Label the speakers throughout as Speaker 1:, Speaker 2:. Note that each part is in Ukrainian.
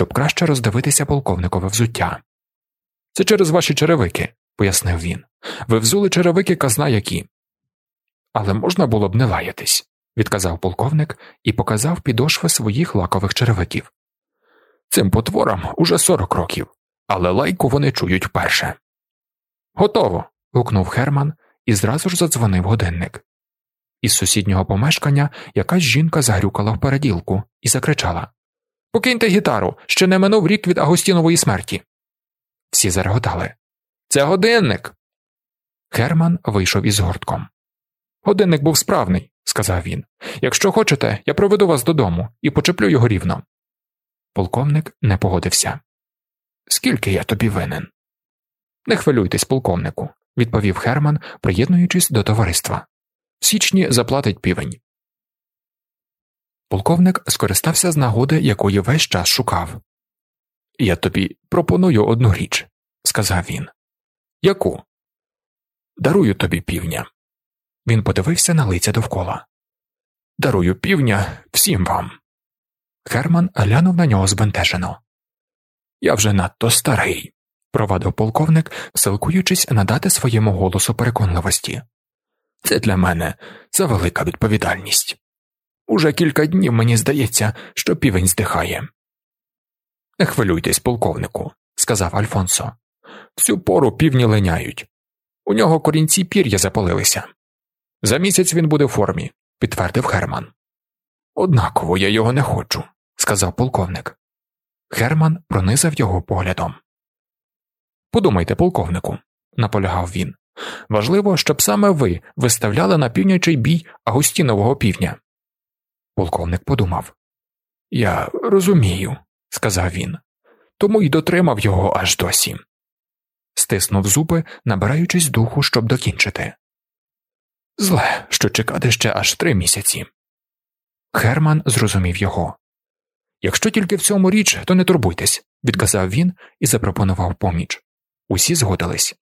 Speaker 1: щоб краще роздивитися полковникове взуття. Це через ваші черевики, пояснив він. Ви взули черевики казна які. Але можна було б не лаятись, відказав полковник і показав підошви своїх лакових черевиків. Цим потворам уже сорок років, але лайку вони чують вперше. Готово. гукнув Херман і зразу ж задзвонив годинник. Із сусіднього помешкання якась жінка загрюкала в переділку і закричала Покиньте гітару, ще не минув рік від Агостінової смерті. Всі зареготали. Це годинник. Херман вийшов із гортком. Годинник був справний, сказав він. Якщо хочете, я проведу вас додому і почеплю його рівно. Полковник не погодився. Скільки я тобі винен? Не хвилюйтесь, полковнику, відповів Херман, приєднуючись до товариства. В січні заплатить півень. Полковник скористався з нагоди, якої весь час шукав. Я тобі пропоную одну річ, сказав він. Яку? Дарую тобі півня. Він подивився на лиця довкола. Дарую півня всім вам. Херман глянув на нього збентежено. Я вже надто старий, провадив полковник, силкуючись надати своєму голосу переконливості. Це для мене завелика відповідальність. Уже кілька днів мені здається, що півень здихає. Не хвилюйтесь, полковнику, сказав Альфонсо. Всю пору півні линяють. У нього корінці пір'я запалилися. За місяць він буде в формі, підтвердив Херман. Однаково я його не хочу, сказав полковник. Херман пронизав його поглядом. Подумайте, полковнику, наполягав він. Важливо, щоб саме ви виставляли на півнячий бій Агустінового півня. Полковник подумав Я розумію, сказав він, тому й дотримав його аж досі. Стиснув зуби, набираючись духу, щоб докінчити. Зле, що чекати ще аж три місяці. Херман зрозумів його. Якщо тільки в цьому річ, то не турбуйтесь, відказав він і запропонував поміч. Усі згодились.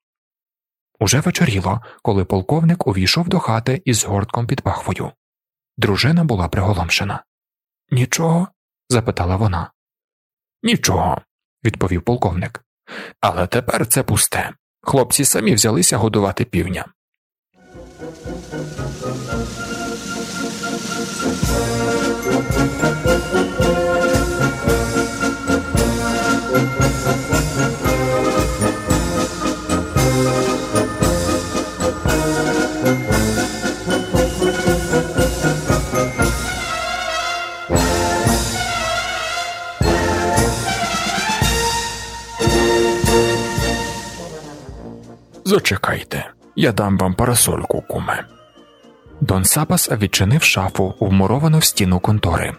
Speaker 1: Уже вечоріло, коли полковник увійшов до хати із гортком під пахвою. Дружина була приголомшена. Нічого? запитала вона. Нічого, відповів полковник. Але тепер це пусте. Хлопці самі взялися годувати півня. Зачекайте, я дам вам парасольку, куме. Дон Сапас відчинив шафу, вмуровану в стіну контори.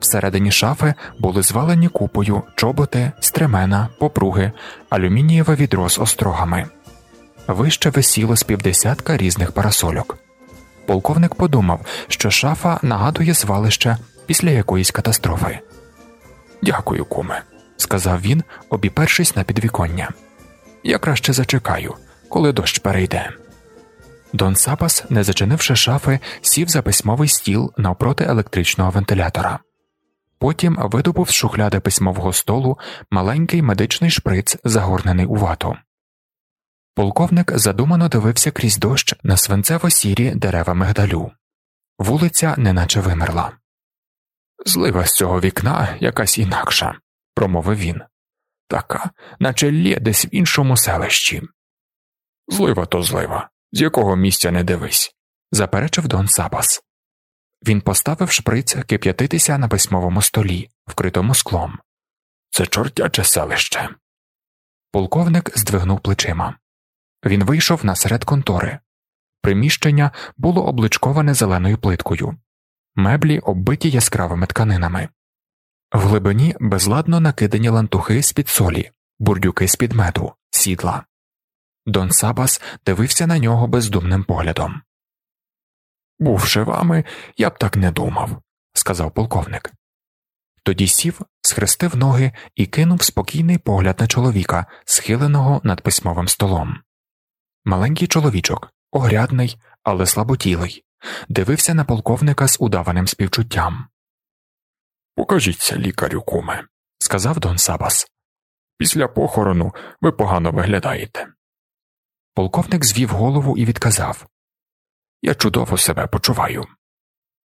Speaker 1: Всередині шафи були звалені купою чоботи, стремена, попруги, алюмінієве відро з острогами. Вище висіло з півдесятка різних парасольок. Полковник подумав, що шафа нагадує звалище після якоїсь катастрофи. Дякую, куме, сказав він, обіпершись на підвіконня. Я краще зачекаю, коли дощ перейде. Дон Сапас, не зачинивши шафи, сів за письмовий стіл навпроти електричного вентилятора. Потім видобув з шухляди письмового столу маленький медичний шприц, загорнений у вату. Полковник задумано дивився крізь дощ на свинцево сірі дерева мигдалю. Вулиця неначе вимерла. Злива з цього вікна якась інакша, промовив він. Така, наче лє десь в іншому селищі. Злива то злива, з якого місця не дивись, заперечив Дон Сапас. Він поставив шприц кип'ятитися на письмовому столі, вкритому склом. Це чортяче селище. Полковник здвигнув плечима. Він вийшов насеред контори. Приміщення було обличковане зеленою плиткою, меблі оббиті яскравими тканинами. В глибині безладно накидані лантухи з під солі, бурдюки з під меду, сідла. Дон Сабас дивився на нього бездумним поглядом. Бувши вами, я б так не думав, сказав полковник. Тоді сів, схрестив ноги і кинув спокійний погляд на чоловіка, схиленого над письмовим столом. Маленький чоловічок, огрядний, але слаботілий, дивився на полковника з удаваним співчуттям. Покажіться, лікарю, куме, сказав Дон Сабас. Після похорону ви погано виглядаєте. Полковник звів голову і відказав Я чудово себе почуваю.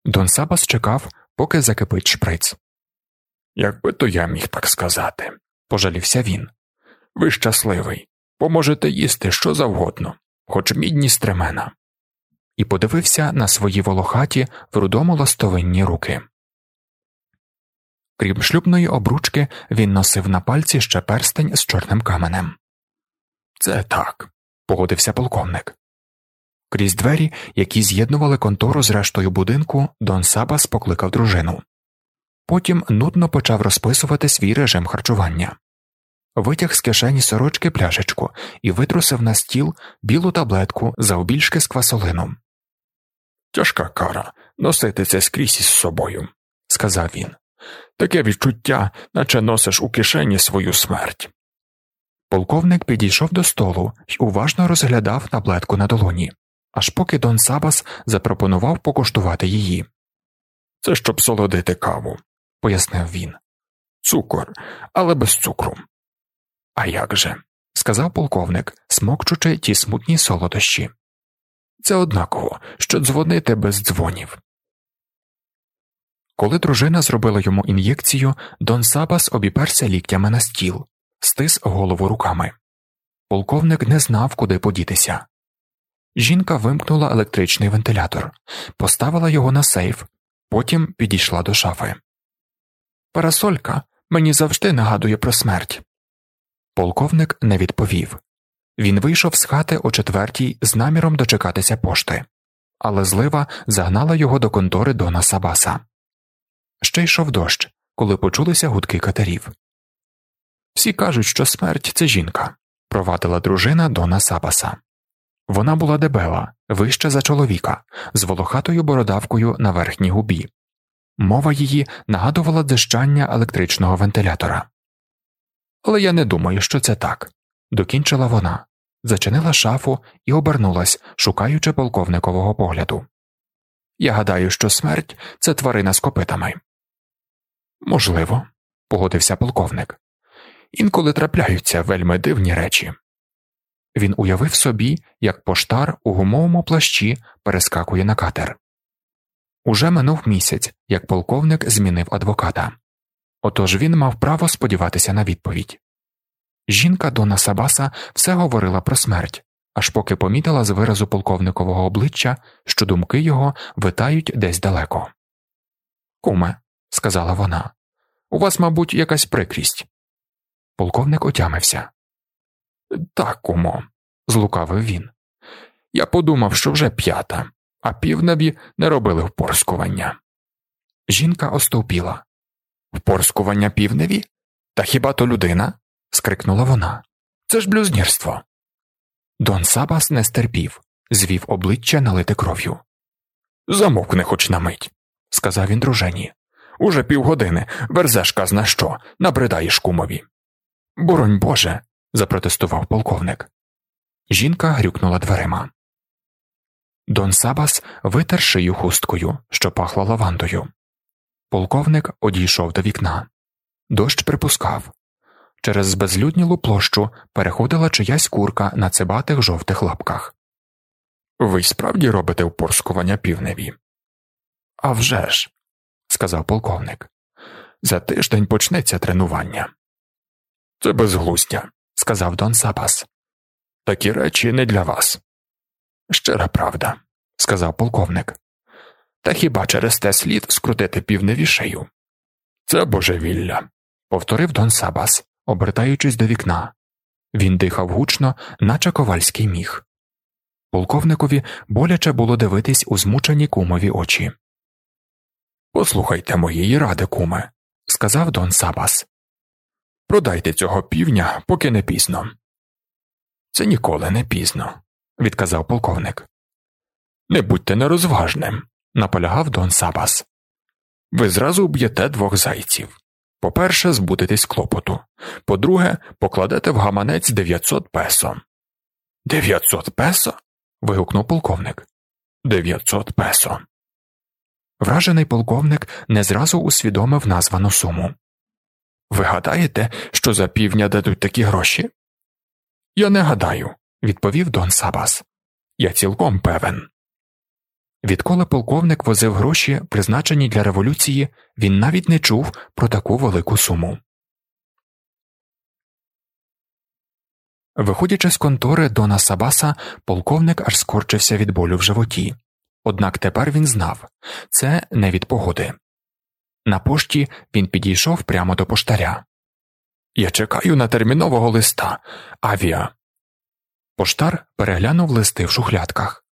Speaker 1: Дон Сабас чекав, поки закипить шприц. Якби то я міг так сказати, пожалівся він. Ви щасливий, поможете їсти що завгодно, хоч мідні стремена. І подивився на свої волохаті в рудому ластовинні руки. Крім шлюбної обручки, він носив на пальці ще перстень з чорним каменем. Це так, погодився полковник. Крізь двері, які з'єднували контору з рештою будинку, Дон Сабас покликав дружину. Потім нудно почав розписувати свій режим харчування. Витяг з кишені сорочки пляшечку і витрусив на стіл білу таблетку завбільшки з квасолином. Тяжка кара носити це скрізь із собою, сказав він. Таке відчуття, наче носиш у кишені свою смерть. Полковник підійшов до столу і уважно розглядав таблетку на долоні, аж поки Дон Сабас запропонував покуштувати її. Це щоб солодити каву, пояснив він. Цукор, але без цукру. А як же? сказав полковник, смокчучи ті смутні солодощі. Це однаково, що дзвонити без дзвонів. Коли дружина зробила йому ін'єкцію, Дон Сабас обіперся ліктями на стіл, стис голову руками. Полковник не знав, куди подітися. Жінка вимкнула електричний вентилятор, поставила його на сейф, потім підійшла до шафи. Парасолька мені завжди нагадує про смерть. Полковник не відповів. Він вийшов з хати о четвертій з наміром дочекатися пошти, але злива загнала його до контори Дона Сабаса. Ще йшов дощ, коли почулися гудки катерів. Всі кажуть, що смерть це жінка, провадила дружина Дона Сабаса. Вона була дебела, вища за чоловіка, з волохатою бородавкою на верхній губі. Мова її нагадувала дзищання електричного вентилятора. Але я не думаю, що це так, докінчила вона, зачинила шафу і обернулась, шукаючи полковникового погляду. Я гадаю, що смерть це тварина з копитами. Можливо, погодився полковник. Інколи трапляються вельми дивні речі. Він уявив собі, як поштар у гумовому плащі перескакує на катер. Уже минув місяць, як полковник змінив адвоката. Отож він мав право сподіватися на відповідь. Жінка Дона Сабаса все говорила про смерть, аж поки помітила з виразу полковникового обличчя, що думки його витають десь далеко. Куме, сказала вона, у вас, мабуть, якась прикрість. Полковник отямився. Так, кумо, злукавив він. Я подумав, що вже п'ята, а півневі не робили впорскування. Жінка остовпіла. Впорскування півневі? Та хіба то людина? скрикнула вона. Це ж блюзнірство. Дон Сабас не стерпів, звів обличчя налите кров'ю. Замовкни хоч на мить, сказав він дружині. Уже півгодини верзеш казна що, набридаєш кумові. Боронь Боже. запротестував полковник. Жінка грюкнула дверима. Дон Сабас витер шию хусткою, що пахла лавандою. Полковник одійшов до вікна. Дощ припускав. Через безлюднілу площу переходила чиясь курка на цибатих жовтих лапках. Ви справді робите впорскування півневі? «А вже ж», – сказав полковник. За тиждень почнеться тренування. Це безглуздя, сказав Дон Сапас. Такі речі не для вас. Щира правда, сказав полковник. Та хіба через те слід скрутити півневі шею? Це божевілля, повторив Дон Сабас, обертаючись до вікна. Він дихав гучно, наче ковальський міг. Полковникові боляче було дивитись у змучені кумові очі. Послухайте моєї ради, куме, сказав Дон Сабас. Продайте цього півня, поки не пізно. Це ніколи не пізно, відказав полковник. Не будьте нерозважним, наполягав Дон Сабас. Ви зразу б'єте двох зайців. По перше, збудетесь клопоту. По друге, покладете в гаманець 900 песо. Дев'ятсот песо? вигукнув полковник. Дев'ятсот песо. Вражений полковник не зразу усвідомив названу суму. Ви гадаєте, що за півдня дадуть такі гроші? Я не гадаю, відповів Дон Сабас. Я цілком певен. Відколи полковник возив гроші, призначені для революції, він навіть не чув про таку велику суму. Виходячи з контори Дона Сабаса, полковник аж скорчився від болю в животі. Однак тепер він знав це не від погоди. На пошті він підійшов прямо до поштаря. Я чекаю на термінового листа авіа. Поштар переглянув листи в шухлядках,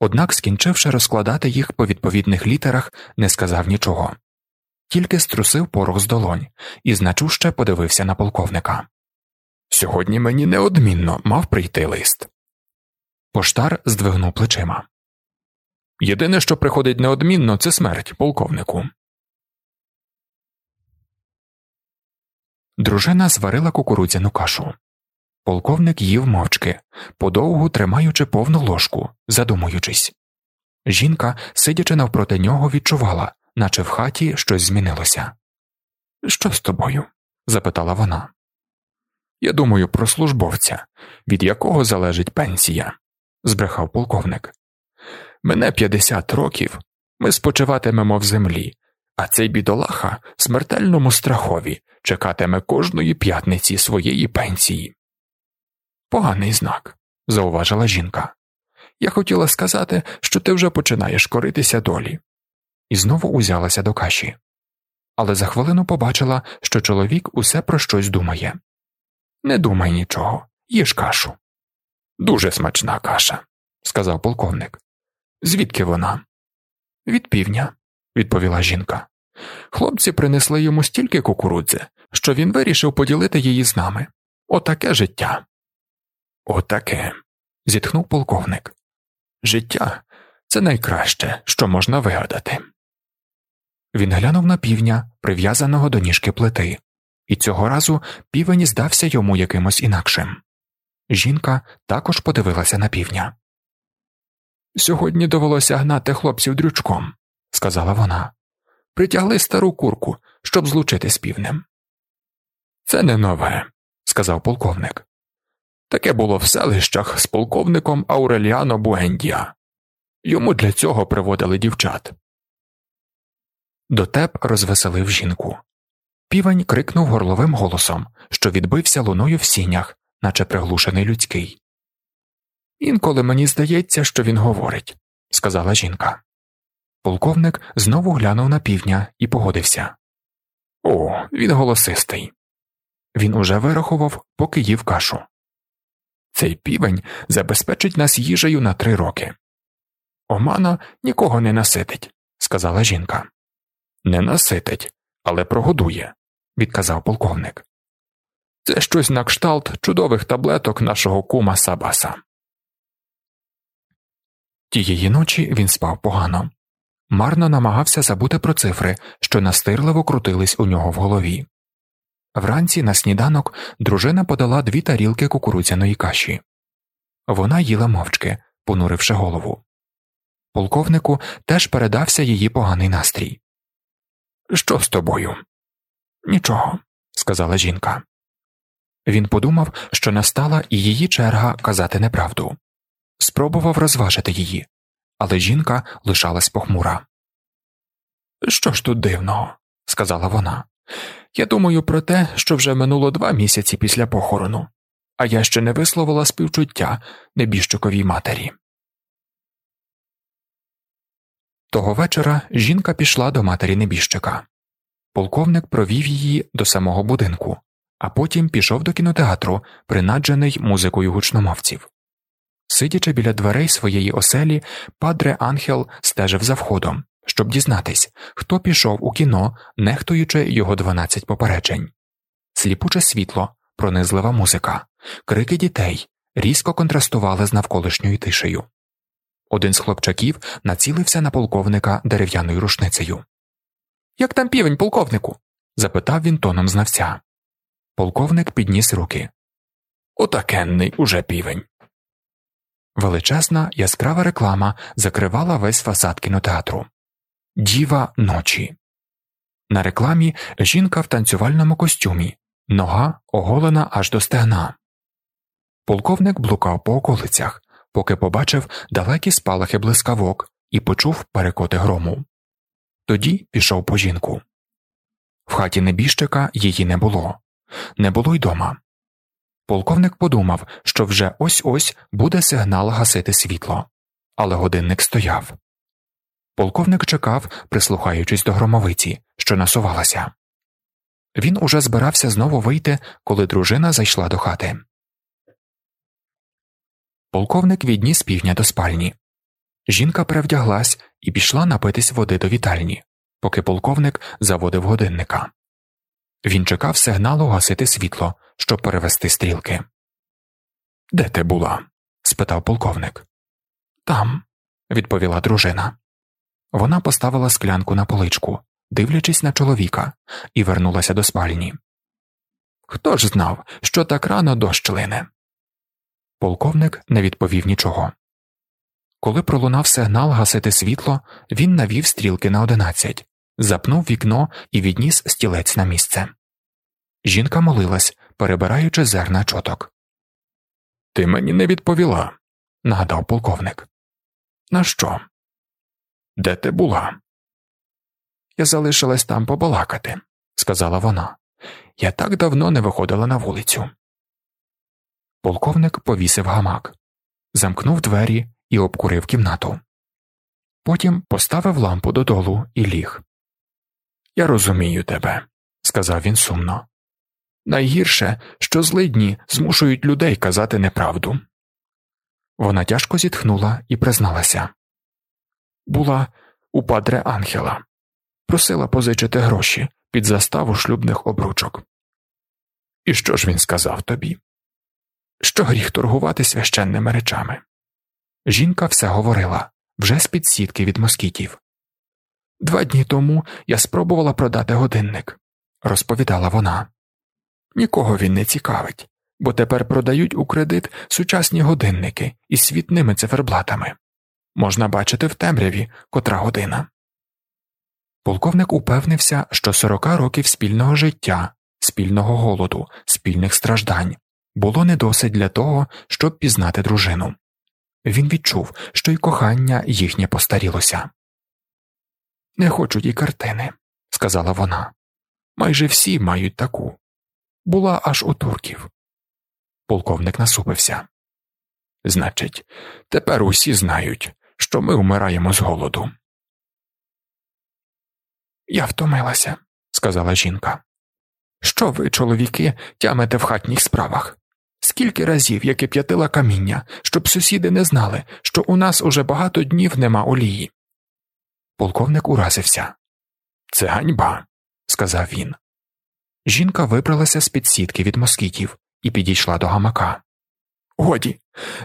Speaker 1: однак, скінчивши розкладати їх по відповідних літерах, не сказав нічого, тільки струсив порох з долонь і значуще подивився на полковника. Сьогодні мені неодмінно мав прийти лист. Поштар здвигнув плечима. Єдине, що приходить неодмінно, це смерть полковнику. Дружина зварила кукурудзяну кашу. Полковник їв мовчки, подовгу тримаючи повну ложку, задумуючись. Жінка, сидячи навпроти нього, відчувала, наче в хаті щось змінилося. Що з тобою? запитала вона. Я думаю про службовця, від якого залежить пенсія, збрехав полковник. Мене 50 років, ми спочиватимемо в землі, а цей бідолаха смертельному страхові чекатиме кожної п'ятниці своєї пенсії. Поганий знак, зауважила жінка. Я хотіла сказати, що ти вже починаєш коритися долі, і знову узялася до каші. Але за хвилину побачила, що чоловік усе про щось думає. Не думай нічого, їж кашу. Дуже смачна каша, сказав полковник. Звідки вона? Від півня, відповіла жінка. Хлопці принесли йому стільки кукурудзи, що він вирішив поділити її з нами. Отаке життя. Отаке. зітхнув полковник. Життя це найкраще, що можна вигадати. Він глянув на півня, прив'язаного до ніжки плити, і цього разу півень здався йому якимось інакшим. Жінка також подивилася на півня. Сьогодні довелося гнати хлопців дрючком, сказала вона. Притягли стару курку, щоб злучити з півнем. Це не нове, сказав полковник. Таке було в селищах з полковником Ауреліано Буендія. Йому для цього приводили дівчат. Дотеп розвеселив жінку. Півень крикнув горловим голосом, що відбився луною в сінях, наче приглушений людський. Інколи мені здається, що він говорить, сказала жінка. Полковник знову глянув на півня і погодився. О, він голосистий. Він уже вирахував, поки їв кашу. Цей півень забезпечить нас їжею на три роки. Омана нікого не наситить, сказала жінка. Не наситить, але прогодує, відказав полковник. Це щось на кшталт чудових таблеток нашого кума Сабаса. Тієї ночі він спав погано, марно намагався забути про цифри, що настирливо крутились у нього в голові. Вранці на сніданок дружина подала дві тарілки кукурудзяної каші. Вона їла мовчки, понуривши голову. Полковнику теж передався її поганий настрій. Що з тобою? Нічого, сказала жінка. Він подумав, що настала і її черга казати неправду. Спробував розважити її, але жінка лишалась похмура. Що ж тут дивного, сказала вона. Я думаю про те, що вже минуло два місяці після похорону, а я ще не висловила співчуття небіжчиковій матері. Того вечора жінка пішла до матері небіжчика. Полковник провів її до самого будинку, а потім пішов до кінотеатру, принаджений музикою гучномовців. Сидячи біля дверей своєї оселі, падре Анхел стежив за входом, щоб дізнатись, хто пішов у кіно, нехтуючи його дванадцять попереджень. Сліпуче світло, пронизлива музика, крики дітей різко контрастували з навколишньою тишею. Один з хлопчаків націлився на полковника дерев'яною рушницею. Як там півень, полковнику? запитав він тоном знавця. Полковник підніс руки. Отакенний уже півень. Величезна яскрава реклама закривала весь фасад кінотеатру. Діва ночі. На рекламі жінка в танцювальному костюмі, нога оголена аж до стегна. Полковник блукав по околицях, поки побачив далекі спалахи блискавок і почув перекоти грому. Тоді пішов по жінку. В хаті небіжчика її не було, не було й дома. Полковник подумав, що вже ось ось буде сигнал гасити світло, але годинник стояв. Полковник чекав, прислухаючись до громовиці, що насувалася. Він уже збирався знову вийти, коли дружина зайшла до хати. Полковник відніс півдня до спальні. Жінка перевдяглась і пішла напитись води до вітальні, поки полковник заводив годинника. Він чекав сигналу гасити світло, щоб перевести стрілки. Де ти була? спитав полковник. Там, відповіла дружина. Вона поставила склянку на поличку, дивлячись на чоловіка, і вернулася до спальні. Хто ж знав, що так рано дощ лине? Полковник не відповів нічого. Коли пролунав сигнал гасити світло, він навів стрілки на одинадцять, запнув вікно і відніс стілець на місце. Жінка молилась, перебираючи зерна чоток. Ти мені не відповіла, нагадав полковник. На що? Де ти була? Я залишилась там побалакати, сказала вона. Я так давно не виходила на вулицю. Полковник повісив гамак, замкнув двері і обкурив кімнату. Потім поставив лампу додолу і ліг. Я розумію тебе, сказав він сумно. Найгірше, що злидні змушують людей казати неправду. Вона тяжко зітхнула і призналася була у падре Ангела, просила позичити гроші під заставу шлюбних обручок. І що ж він сказав тобі? Що гріх торгувати священними речами? Жінка все говорила вже з під сітки від москітів. Два дні тому я спробувала продати годинник, розповідала вона. Нікого він не цікавить, бо тепер продають у кредит сучасні годинники із світними циферблатами. Можна бачити в темряві котра година. Полковник упевнився, що сорока років спільного життя, спільного голоду, спільних страждань було не досить для того, щоб пізнати дружину. Він відчув, що й кохання їхнє постарілося. Не хочу й картини, сказала вона. Майже всі мають таку. Була аж у турків. Полковник насупився. Значить, тепер усі знають, що ми вмираємо з голоду. Я втомилася, сказала жінка. Що ви, чоловіки, тямите в хатніх справах? Скільки разів я кип'ятила каміння, щоб сусіди не знали, що у нас уже багато днів нема олії. Полковник уразився. Це ганьба, сказав він. Жінка вибралася з під сітки від москітів і підійшла до гамака. Годі,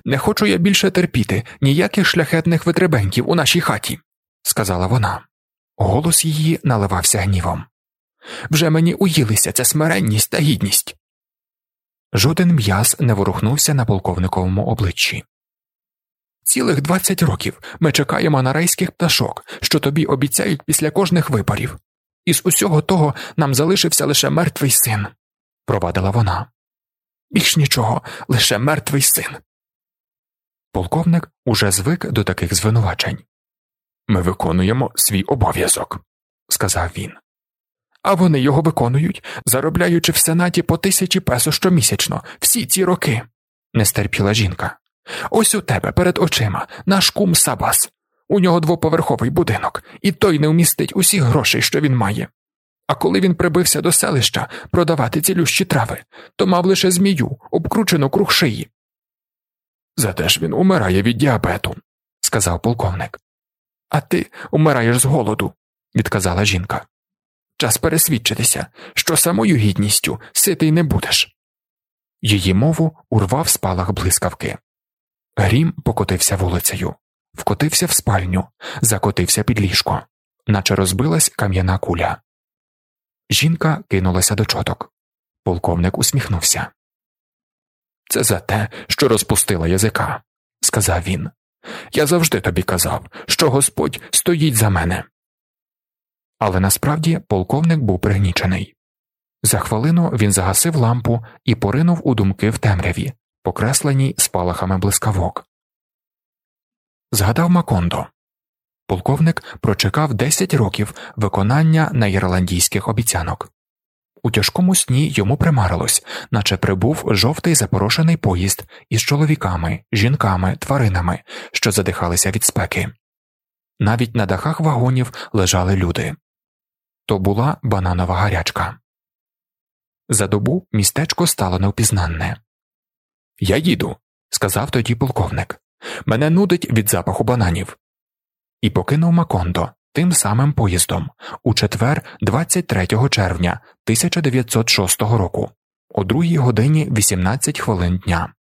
Speaker 1: не хочу я більше терпіти ніяких шляхетних витребеньків у нашій хаті, сказала вона. Голос її наливався гнівом. Вже мені уїлися ця смиренність та гідність. Жоден м'яз не ворухнувся на полковниковому обличчі. Цілих двадцять років ми чекаємо на райських пташок, що тобі обіцяють після кожних виборів. Із усього того нам залишився лише мертвий син, провадила вона. Більш нічого, лише мертвий син. Полковник уже звик до таких звинувачень. Ми виконуємо свій обов'язок, сказав він. А вони його виконують, заробляючи в сенаті по тисячі песо щомісячно, всі ці роки, не стерпіла жінка. Ось у тебе перед очима наш кум Сабас. У нього двоповерховий будинок, і той не вмістить усіх грошей, що він має. А коли він прибився до селища продавати цілющі трави, то мав лише змію, обкручену круг шиї. Зате ж він умирає від діабету, сказав полковник. А ти умираєш з голоду, відказала жінка. Час пересвідчитися, що самою гідністю ситий не будеш. Її мову урвав спалах блискавки. Грім покотився вулицею, вкотився в спальню, закотився під ліжко, наче розбилась кам'яна куля. Жінка кинулася до чоток. Полковник усміхнувся. Це за те, що розпустила язика, сказав він. Я завжди тобі казав, що Господь стоїть за мене. Але насправді полковник був пригнічений. За хвилину він загасив лампу і поринув у думки в темряві, покресленій спалахами блискавок. Згадав Макондо. Полковник прочекав 10 років виконання найрландійських обіцянок. У тяжкому сні йому примарилось, наче прибув жовтий запорошений поїзд із чоловіками, жінками, тваринами, що задихалися від спеки. Навіть на дахах вагонів лежали люди. То була бананова гарячка. За добу містечко стало невпізнанне. Я їду, сказав тоді полковник. Мене нудить від запаху бананів. І покинув Макондо тим самим поїздом у четвер, 23 червня 1906 року, о 2 годині 18 хвилин дня.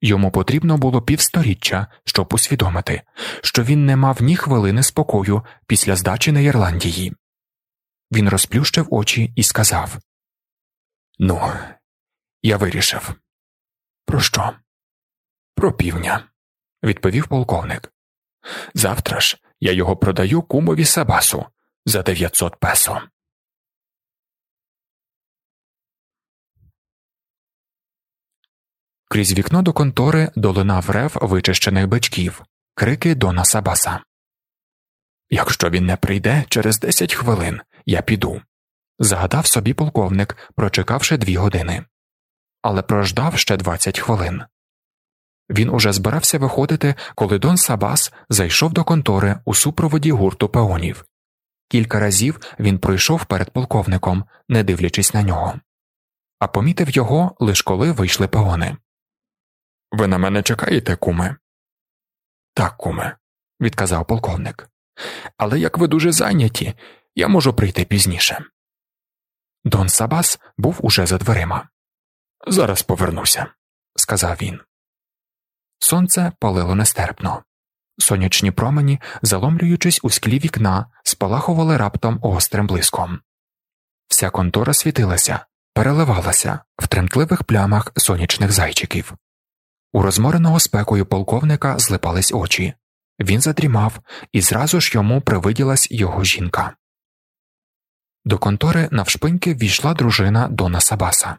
Speaker 1: Йому потрібно було півсторіччя, щоб усвідомити, що він не мав ні хвилини спокою після здачі на Ірландії. Він розплющив очі і сказав Ну, я вирішив. Про що? Про півня, відповів полковник. Завтра ж я його продаю кумові Сабасу за 900 песо. Крізь вікно до контори долинав рев вичищених бичків, крики Дона Сабаса. Якщо він не прийде через 10 хвилин, я піду. Загадав собі полковник, прочекавши дві години, але прождав ще 20 хвилин. Він уже збирався виходити, коли Дон Сабас зайшов до контори у супроводі гурту пеонів. Кілька разів він пройшов перед полковником, не дивлячись на нього, а помітив його лише коли вийшли пеони. Ви на мене чекаєте, куме? Так, куме, відказав полковник. Але як ви дуже зайняті, я можу прийти пізніше. Дон Сабас був уже за дверима. Зараз повернуся, сказав він. Сонце палило нестерпно. Сонячні промені, заломлюючись у склі вікна, спалахували раптом гострим блиском. Вся контора світилася, переливалася в тремтливих плямах сонячних зайчиків. У розмореного спекою полковника злипались очі. Він задрімав, і зразу ж йому привиділась його жінка. До контори навшпиньки ввійшла дружина Дона Сабаса.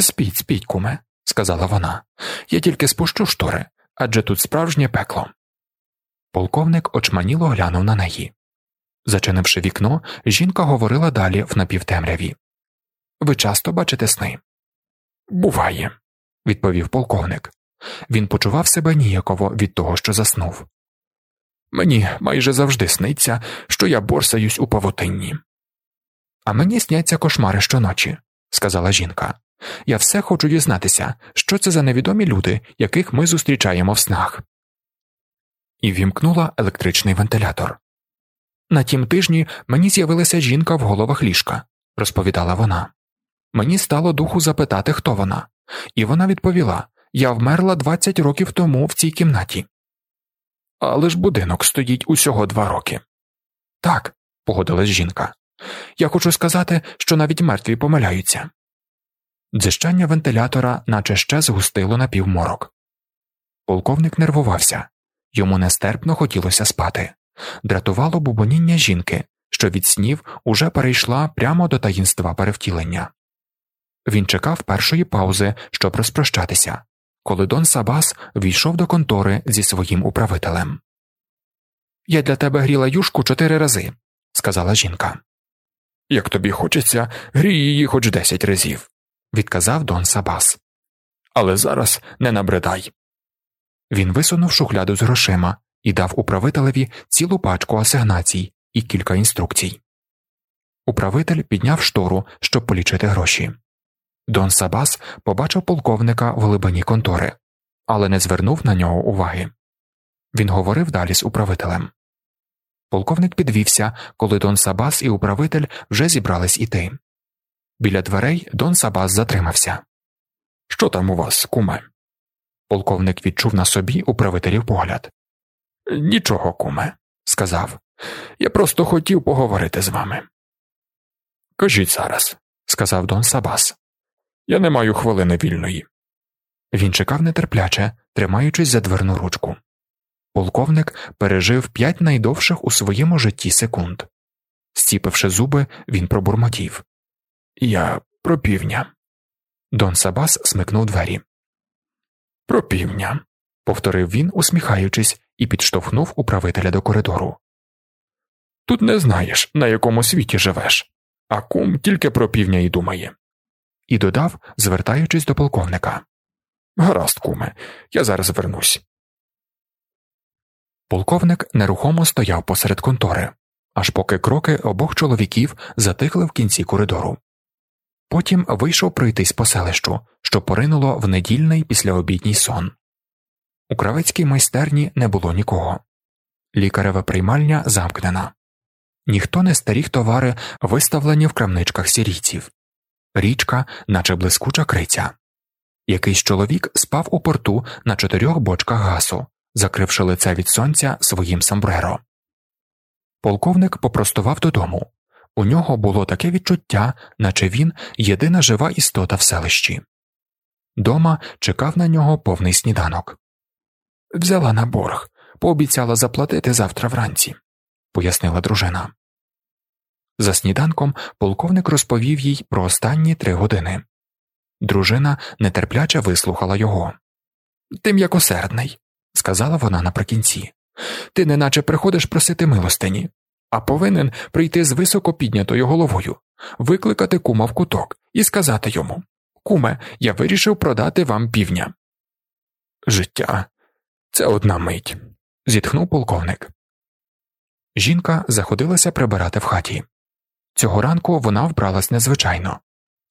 Speaker 1: Спіть, спіть, куме, сказала вона, я тільки спущу штори адже тут справжнє пекло. Полковник очманіло глянув на неї. Зачинивши вікно, жінка говорила далі в напівтемряві. Ви часто бачите сни? Буває, відповів полковник. Він почував себе ніяково від того, що заснув. Мені майже завжди сниться, що я борсаюсь у павутинні. А мені сняться кошмари щоночі, сказала жінка. Я все хочу дізнатися, що це за невідомі люди, яких ми зустрічаємо в снах. І вімкнула електричний вентилятор. На тім тижні мені з'явилася жінка в головах ліжка, розповідала вона. Мені стало духу запитати, хто вона, і вона відповіла Я вмерла 20 років тому в цій кімнаті. Але ж будинок стоїть усього два роки. Так, погодилась жінка. Я хочу сказати, що навіть мертві помиляються. Дзищання вентилятора наче ще згустило на півморок. Полковник нервувався йому нестерпно хотілося спати, дратувало бубоніння жінки, що від снів уже перейшла прямо до таїнства перевтілення. Він чекав першої паузи, щоб розпрощатися, коли Дон Сабас війшов до контори зі своїм управителем. Я для тебе гріла юшку чотири рази, сказала жінка. Як тобі хочеться, грій її хоч десять разів відказав Дон Сабас. Але зараз не набридай. Він висунув шухляду з грошима і дав управителеві цілу пачку асигнацій і кілька інструкцій. Управитель підняв штору, щоб полічити гроші. Дон Сабас побачив полковника в глибині контори, але не звернув на нього уваги. Він говорив далі з управителем. Полковник підвівся, коли Дон Сабас і управитель вже зібрались іти. Біля дверей Дон Сабас затримався. Що там у вас, куме? Полковник відчув на собі управителів погляд. Нічого, куме, сказав. Я просто хотів поговорити з вами. Кажіть зараз, сказав Дон Сабас. Я не маю хвилини вільної. Він чекав нетерпляче, тримаючись за дверну ручку. Полковник пережив п'ять найдовших у своєму житті секунд. Зціпивши зуби, він пробурмотів. Я про півня. Дон Сабас смикнув двері. Про півня, повторив він, усміхаючись, і підштовхнув управителя до коридору. Тут не знаєш, на якому світі живеш, а кум тільки про півня і думає. І додав, звертаючись до полковника Гаразд, куме, я зараз вернусь. Полковник нерухомо стояв посеред контори, аж поки кроки обох чоловіків затихли в кінці коридору. Потім вийшов пройтись по селищу, що поринуло в недільний післяобідній сон. У кравецькій майстерні не було нікого. Лікарева приймальня замкнена. Ніхто не старіх товари виставлені в крамничках сірійців, річка, наче блискуча криця. Якийсь чоловік спав у порту на чотирьох бочках гасу, закривши лице від сонця своїм самбреро. Полковник попростував додому. У нього було таке відчуття, наче він єдина жива істота в селищі. Дома чекав на нього повний сніданок. Взяла на борг, пообіцяла заплатити завтра вранці, пояснила дружина. За сніданком полковник розповів їй про останні три години. Дружина нетерпляче вислухала його. Ти м'якосердний, сказала вона наприкінці. Ти неначе приходиш просити милостині, а повинен прийти з високо піднятою головою, викликати кума в куток і сказати йому Куме, я вирішив продати вам півня. Життя це одна мить, зітхнув полковник. Жінка заходилася прибирати в хаті. Цього ранку вона вбралась незвичайно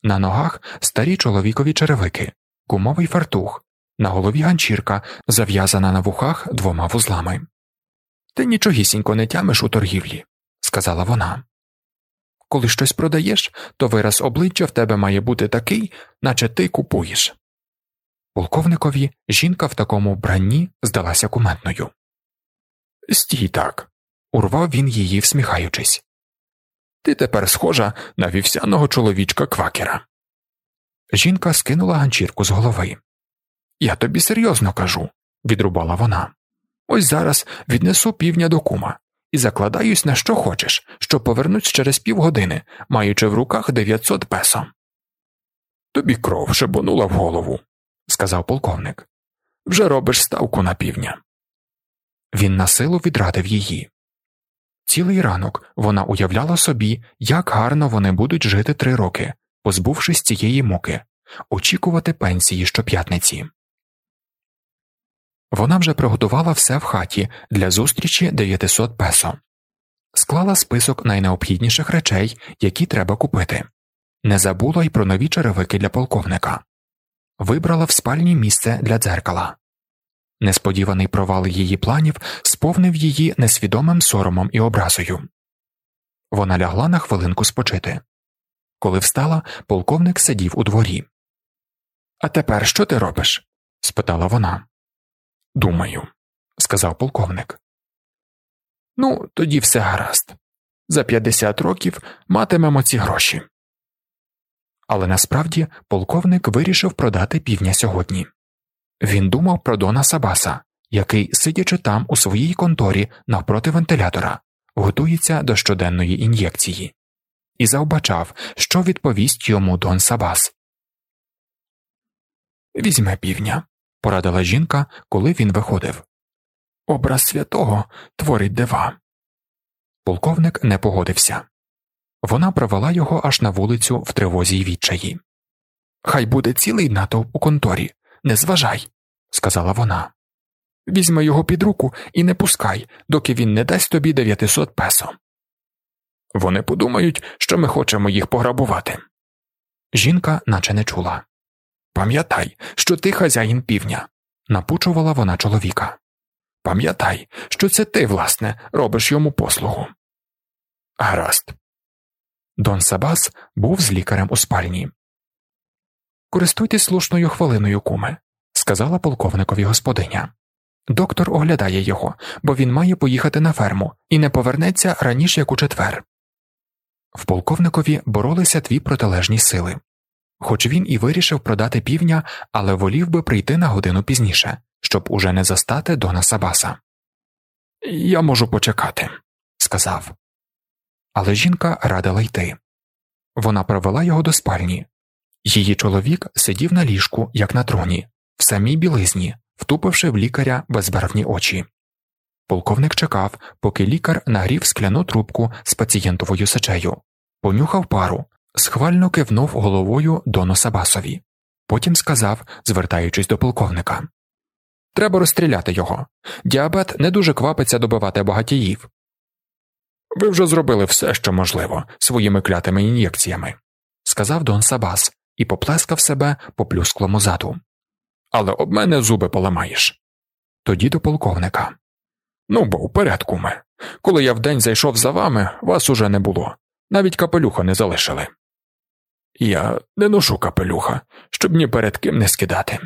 Speaker 1: на ногах старі чоловікові черевики, кумовий фартух, на голові ганчірка, зав'язана на вухах двома вузлами. Ти нічогісінько не тямиш у торгівлі, сказала вона. Коли щось продаєш, то вираз обличчя в тебе має бути такий, наче ти купуєш. Полковникові жінка в такому вбранні здалася куметною. Стій так, урвав він її, всміхаючись. Ти тепер схожа на вівсяного чоловічка квакера. Жінка скинула ганчірку з голови. Я тобі серйозно кажу, відрубала вона. Ось зараз віднесу півня до кума і закладаюсь на що хочеш, що повернусь через півгодини, маючи в руках 900 песо. Тобі кров шибонула в голову, сказав полковник. Вже робиш ставку на півня. Він на силу відрадив її. Цілий ранок вона уявляла собі, як гарно вони будуть жити три роки, позбувшись цієї муки, очікувати пенсії щоп'ятниці. Вона вже приготувала все в хаті для зустрічі 900 песо, склала список найнеобхідніших речей, які треба купити, не забула й про нові черевики для полковника, вибрала в спальні місце для дзеркала. Несподіваний провал її планів сповнив її несвідомим соромом і образою. Вона лягла на хвилинку спочити. Коли встала, полковник сидів у дворі. А тепер що ти робиш? спитала вона. Думаю, сказав полковник. Ну, тоді все гаразд. За 50 років матимемо ці гроші. Але насправді полковник вирішив продати півня сьогодні. Він думав про Дона Сабаса, який, сидячи там у своїй конторі навпроти вентилятора, готується до щоденної ін'єкції, і завбачав, що відповість йому Дон Сабас. Візьме півня, порадила жінка, коли він виходив. Образ святого творить дива. Полковник не погодився. Вона провела його аж на вулицю в тривозі й відчаї. Хай буде цілий натовп у конторі, не зважай, сказала вона. Візьми його під руку і не пускай, доки він не дасть тобі 900 песо. Вони подумають, що ми хочемо їх пограбувати. Жінка наче не чула. Пам'ятай, що ти хазяїн півня, напучувала вона чоловіка. Пам'ятай, що це ти, власне, робиш йому послугу. Гаразд. Дон Сабас був з лікарем у спальні. Користуйтесь слушною хвилиною, куме, сказала полковникові господиня. Доктор оглядає його, бо він має поїхати на ферму і не повернеться раніше як у четвер. В полковникові боролися дві протилежні сили. Хоч він і вирішив продати півня, але волів би прийти на годину пізніше, щоб уже не застати Дона Сабаса. Я можу почекати, сказав. але жінка радила йти. Вона провела його до спальні. Її чоловік сидів на ліжку, як на троні, в самій білизні, втупивши в лікаря безбарвні очі. Полковник чекав, поки лікар нагрів скляну трубку з пацієнтовою сечею, понюхав пару, схвально кивнув головою Дону Сабасові. Потім сказав, звертаючись до полковника Треба розстріляти його. Діабет не дуже квапиться добивати багатіїв. Ви вже зробили все, що можливо, своїми клятими ін'єкціями, сказав Дон Сабас і поплескав себе по плюсклому заду. Але об мене зуби поламаєш. Тоді до полковника. Ну, бо вперед, куме. Коли я вдень зайшов за вами, вас уже не було, навіть капелюха не залишили. Я не ношу капелюха, щоб ні перед ким не скидати.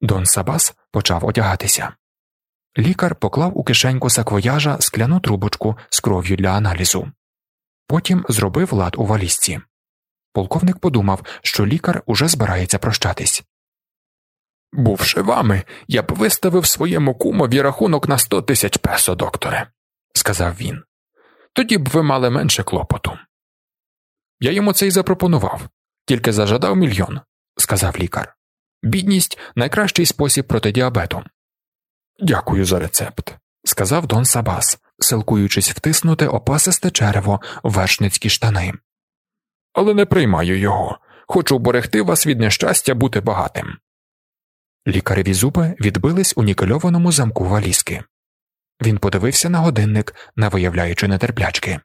Speaker 1: Дон Сабас почав одягатися. Лікар поклав у кишеньку саквояжа скляну трубочку з кров'ю для аналізу. Потім зробив лад у валізці. Полковник подумав, що лікар уже збирається прощатись. Бувши вами, я б виставив своєму кумові рахунок на сто тисяч песо, докторе, сказав він. Тоді б ви мали менше клопоту. Я йому це й запропонував, тільки зажадав мільйон, сказав лікар. Бідність найкращий спосіб проти діабету. Дякую за рецепт, сказав Дон Сабас, силкуючись втиснути опасисте черево в вершницькі штани. Але не приймаю його. Хочу берегти вас від нещастя бути багатим. Лікареві зуби відбились у нікельованому замку валізки. Він подивився на годинник, не виявляючи нетерплячки.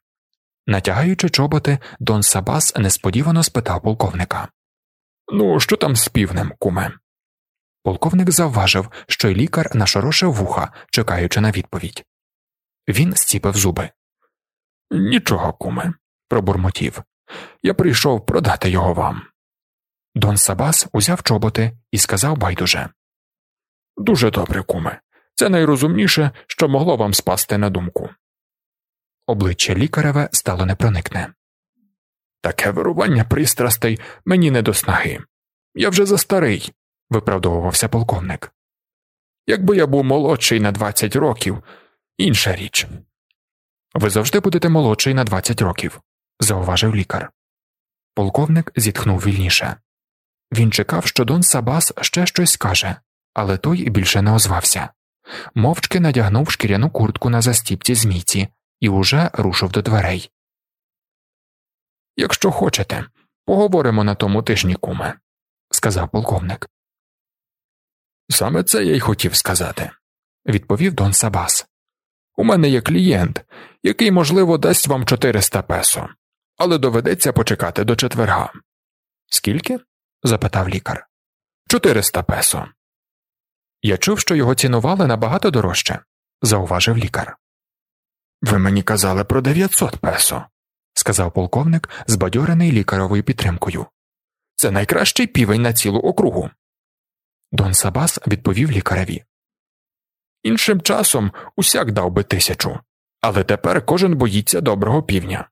Speaker 1: Натягаючи чоботи, Дон Сабас несподівано спитав полковника Ну, що там з півнем, куме? Полковник завважив, що й лікар нашорошив вуха, чекаючи на відповідь. Він стіпив зуби. Нічого, куме, пробурмотів. Я прийшов продати його вам. Дон Сабас узяв чоботи і сказав байдуже Дуже добре, куме. Це найрозумніше, що могло вам спасти на думку. Обличчя лікареве стало непроникне. Таке вирування пристрастей мені не до снаги. Я вже застарий, виправдовувався полковник. Якби я був молодший на 20 років, інша річ. Ви завжди будете молодший на 20 років, зауважив лікар. Полковник зітхнув вільніше. Він чекав, що Дон Сабас ще щось скаже, але той більше не озвався. Мовчки надягнув шкіряну куртку на застіпці змійці і уже рушив до дверей. Якщо хочете, поговоримо на тому тижні, куме, сказав полковник. Саме це я й хотів сказати, відповів Дон Сабас. У мене є клієнт, який, можливо, дасть вам 400 песо, але доведеться почекати до четверга. Скільки? запитав лікар. 400 песо. Я чув, що його цінували набагато дорожче, зауважив лікар. Ви мені казали про 900 песо, сказав полковник, збадьорений лікаровою підтримкою. Це найкращий півень на цілу округу. Дон Сабас відповів лікареві. Іншим часом усяк дав би тисячу, але тепер кожен боїться доброго півня,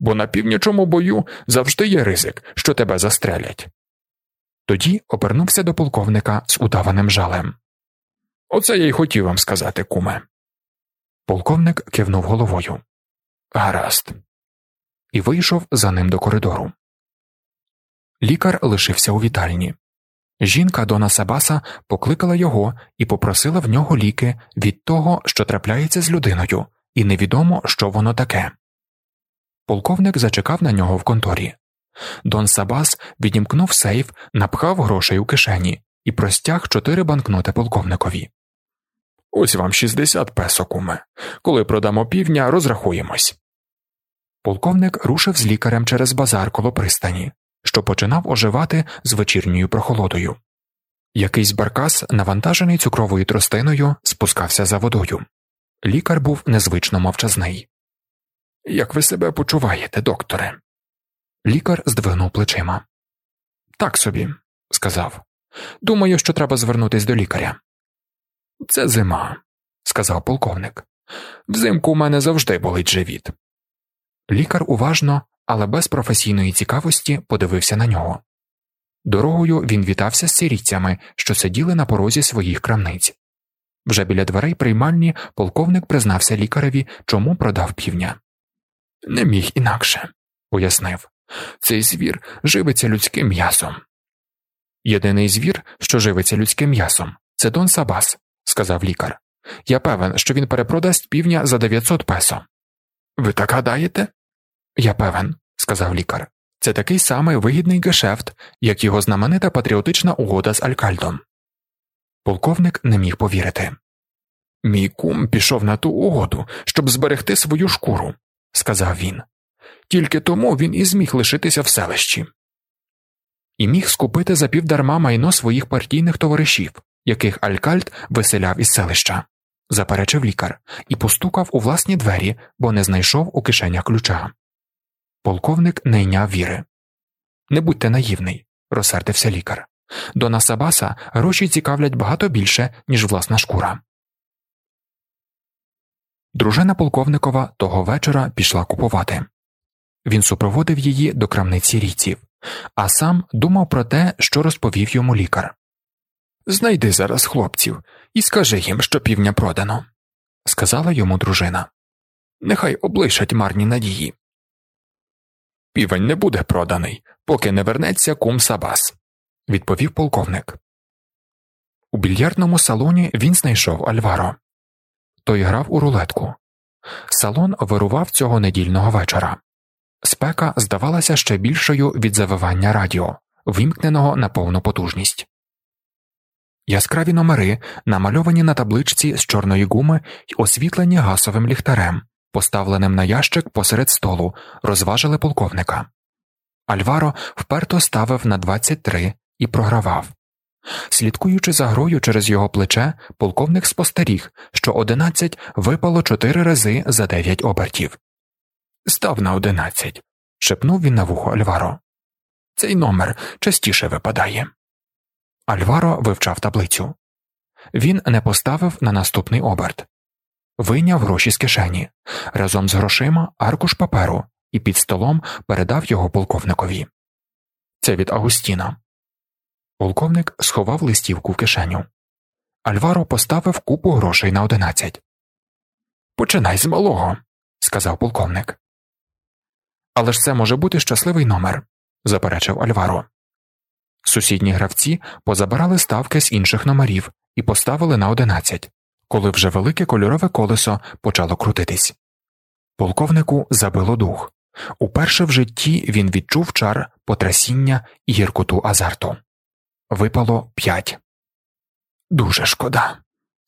Speaker 1: бо на півнячому бою завжди є ризик, що тебе застрелять. Тоді обернувся до полковника з удаваним жалем. Оце я й хотів вам сказати, куме. Полковник кивнув головою. Гаразд. І вийшов за ним до коридору. Лікар лишився у вітальні. Жінка Дона Сабаса покликала його і попросила в нього ліки від того, що трапляється з людиною, і невідомо, що воно таке. Полковник зачекав на нього в конторі. Дон Сабас відімкнув сейф, напхав грошей у кишені і простяг чотири банкноти полковникові. Ось вам 60 песо, куме. Коли продамо півня, розрахуємось. Полковник рушив з лікарем через базар коло пристані, що починав оживати з вечірньою прохолодою. Якийсь баркас, навантажений цукровою тростиною, спускався за водою. Лікар був незвично мовчазний. Як ви себе почуваєте, докторе? Лікар здвигнув плечима. Так собі, сказав. Думаю, що треба звернутися до лікаря. Це зима, сказав полковник. Взимку у мене завжди болить живіт. Лікар уважно, але без професійної цікавості подивився на нього. Дорогою він вітався з сирійцями, що сиділи на порозі своїх крамниць. Вже біля дверей приймальні полковник признався лікареві, чому продав півня. Не міг інакше, пояснив. Цей звір живиться людським м'ясом. Єдиний звір, що живиться людським м'ясом, це Дон Сабас, сказав лікар. Я певен, що він перепродасть півня за 900 песо. Ви так гадаєте? Я певен, сказав лікар. Це такий самий вигідний гешефт, як його знаменита патріотична угода з Алькальдом. Полковник не міг повірити. Мій кум пішов на ту угоду, щоб зберегти свою шкуру, сказав він. Тільки тому він і зміг лишитися в селищі. І міг скупити за півдарма майно своїх партійних товаришів, яких Алькальд виселяв із селища, заперечив лікар і постукав у власні двері, бо не знайшов у кишенях ключа. Полковник не йняв віри. Не будьте наївний, розсердився лікар. До Насабаса гроші цікавлять багато більше, ніж власна шкура. Дружина полковникова того вечора пішла купувати. Він супроводив її до крамниці рійців, а сам думав про те, що розповів йому лікар. Знайди зараз хлопців і скажи їм, що півня продано, сказала йому дружина. Нехай облишать марні надії. Півень не буде проданий, поки не вернеться кум Сабас, відповів полковник. У більярдному салоні він знайшов Альваро. Той грав у рулетку. Салон вирував цього недільного вечора. Спека здавалася ще більшою від завивання радіо, вимкненого на повну потужність. Яскраві номери, намальовані на табличці з чорної гуми й освітлені гасовим ліхтарем, поставленим на ящик посеред столу, розважили полковника. Альваро вперто ставив на 23 і програвав. Слідкуючи за грою через його плече, полковник спостеріг, що 11 випало чотири рази за дев'ять обертів. Став на одинадцять, шепнув він на вухо Альваро. Цей номер частіше випадає. Альваро вивчав таблицю. Він не поставив на наступний оберт, вийняв гроші з кишені, разом з грошима аркуш паперу і під столом передав його полковникові. Це від Агустіна. Полковник сховав листівку в кишеню. Альваро поставив купу грошей на одинадцять. Починай з малого, сказав полковник. Але ж це може бути щасливий номер, заперечив Альваро. Сусідні гравці позабирали ставки з інших номерів і поставили на одинадцять, коли вже велике кольорове колесо почало крутитись. Полковнику забило дух. Уперше в житті він відчув чар потрясіння і гіркоту азарту. Випало п'ять. Дуже шкода,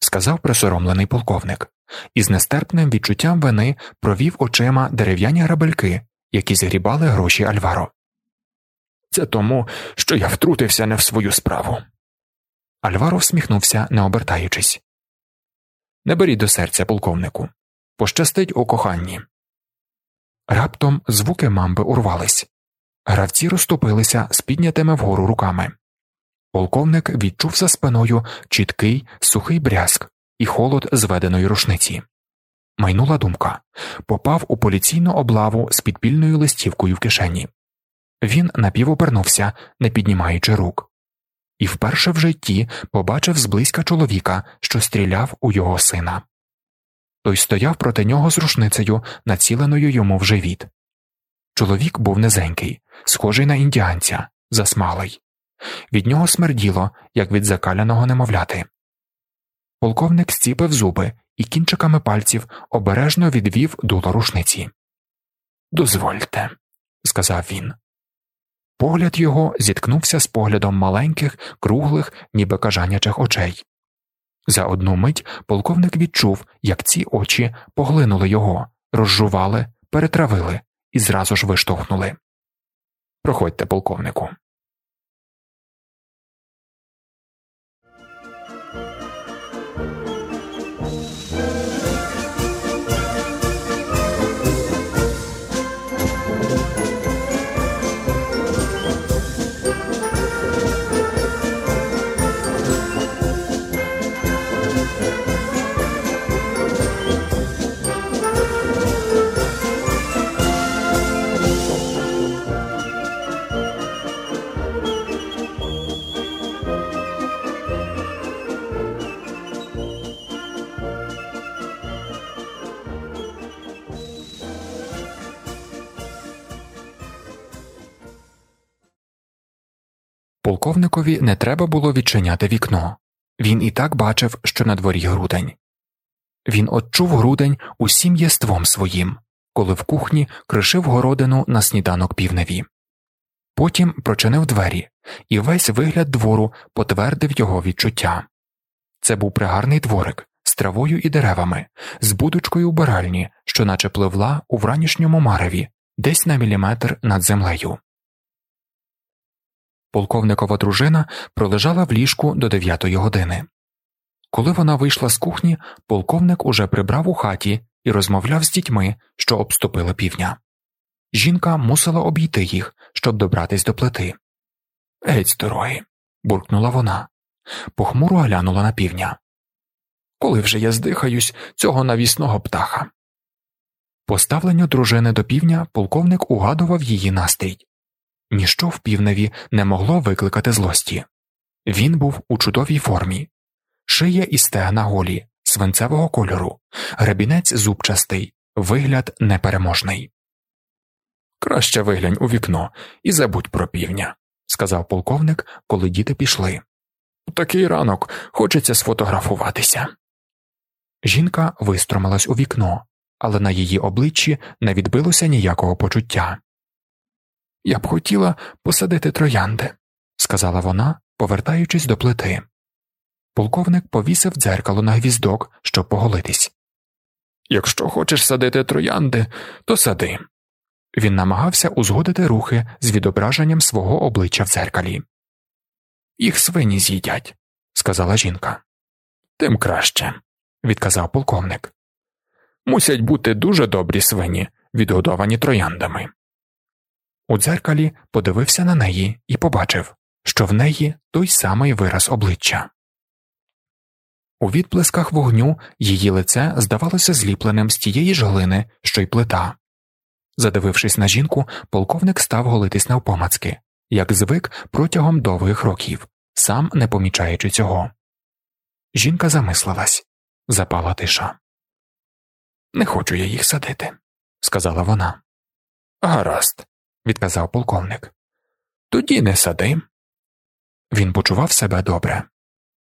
Speaker 1: сказав присоромлений полковник, і з нестерпним відчуттям вини провів очима дерев'яні грабельки, які згрібали гроші Альваро. Це тому, що я втрутився не в свою справу. Альваро всміхнувся, не обертаючись. Не беріть до серця, полковнику. Пощастить у коханні. Раптом звуки мамби урвались. Гравці розступилися з піднятими вгору руками. Полковник відчув за спиною чіткий, сухий брязк і холод зведеної рушниці. Майнула думка попав у поліційну облаву з підпільною листівкою в кишені. Він напівобернувся, не піднімаючи рук, і вперше в житті побачив зблизька чоловіка, що стріляв у його сина. Той стояв проти нього з рушницею, націленою йому в живіт. Чоловік був низенький, схожий на індіанця, засмалий. Від нього смерділо, як від закаляного немовляти. Полковник зціпив зуби і кінчиками пальців обережно відвів дуло рушниці. Дозвольте, сказав він. Погляд його зіткнувся з поглядом маленьких, круглих, ніби кажанячих очей. За одну мить полковник відчув, як ці очі поглинули його, розжували, перетравили і зразу ж виштовхнули. Проходьте, полковнику. Полковникові не треба було відчиняти вікно він і так бачив, що на дворі грудень. Він отчув грудень усім єством своїм, коли в кухні кришив городину на сніданок півневі. Потім прочинив двері, і весь вигляд двору потвердив його відчуття. Це був пригарний дворик з травою і деревами, з будочкою баральні, що наче пливла у вранішньому мареві, десь на міліметр над землею. Полковникова дружина пролежала в ліжку до дев'ятої години. Коли вона вийшла з кухні, полковник уже прибрав у хаті і розмовляв з дітьми, що обступили півня. Жінка мусила обійти їх, щоб добратись до плити. Геть з дороги. буркнула вона. Похмуро глянула на півня. Коли вже я здихаюсь цього навісного птаха. Поставленню дружини до півня полковник угадував її настрій. Ніщо в півневі не могло викликати злості. Він був у чудовій формі, шия і стегна голі, свинцевого кольору, гребінець зубчастий, вигляд непереможний. Краще виглянь у вікно і забудь про півня, сказав полковник, коли діти пішли. У такий ранок хочеться сфотографуватися. Жінка вистромилась у вікно, але на її обличчі не відбилося ніякого почуття. Я б хотіла посадити троянди, сказала вона, повертаючись до плити. Полковник повісив дзеркало на гвіздок, щоб поголитись. Якщо хочеш садити троянди, то сади. Він намагався узгодити рухи з відображенням свого обличчя в дзеркалі. Їх свині з'їдять, сказала жінка. Тим краще, відказав полковник. Мусять бути дуже добрі свині, відгодовані трояндами. У дзеркалі подивився на неї і побачив, що в неї той самий вираз обличчя. У відблисках вогню її лице здавалося зліпленим з тієї ж глини, що й плита. Задивившись на жінку, полковник став голитись навпомацки, як звик протягом довгих років, сам не помічаючи цього. Жінка замислилась запала тиша. Не хочу я їх садити, сказала вона. Гаразд, відказав полковник. Тоді не сади. Він почував себе добре.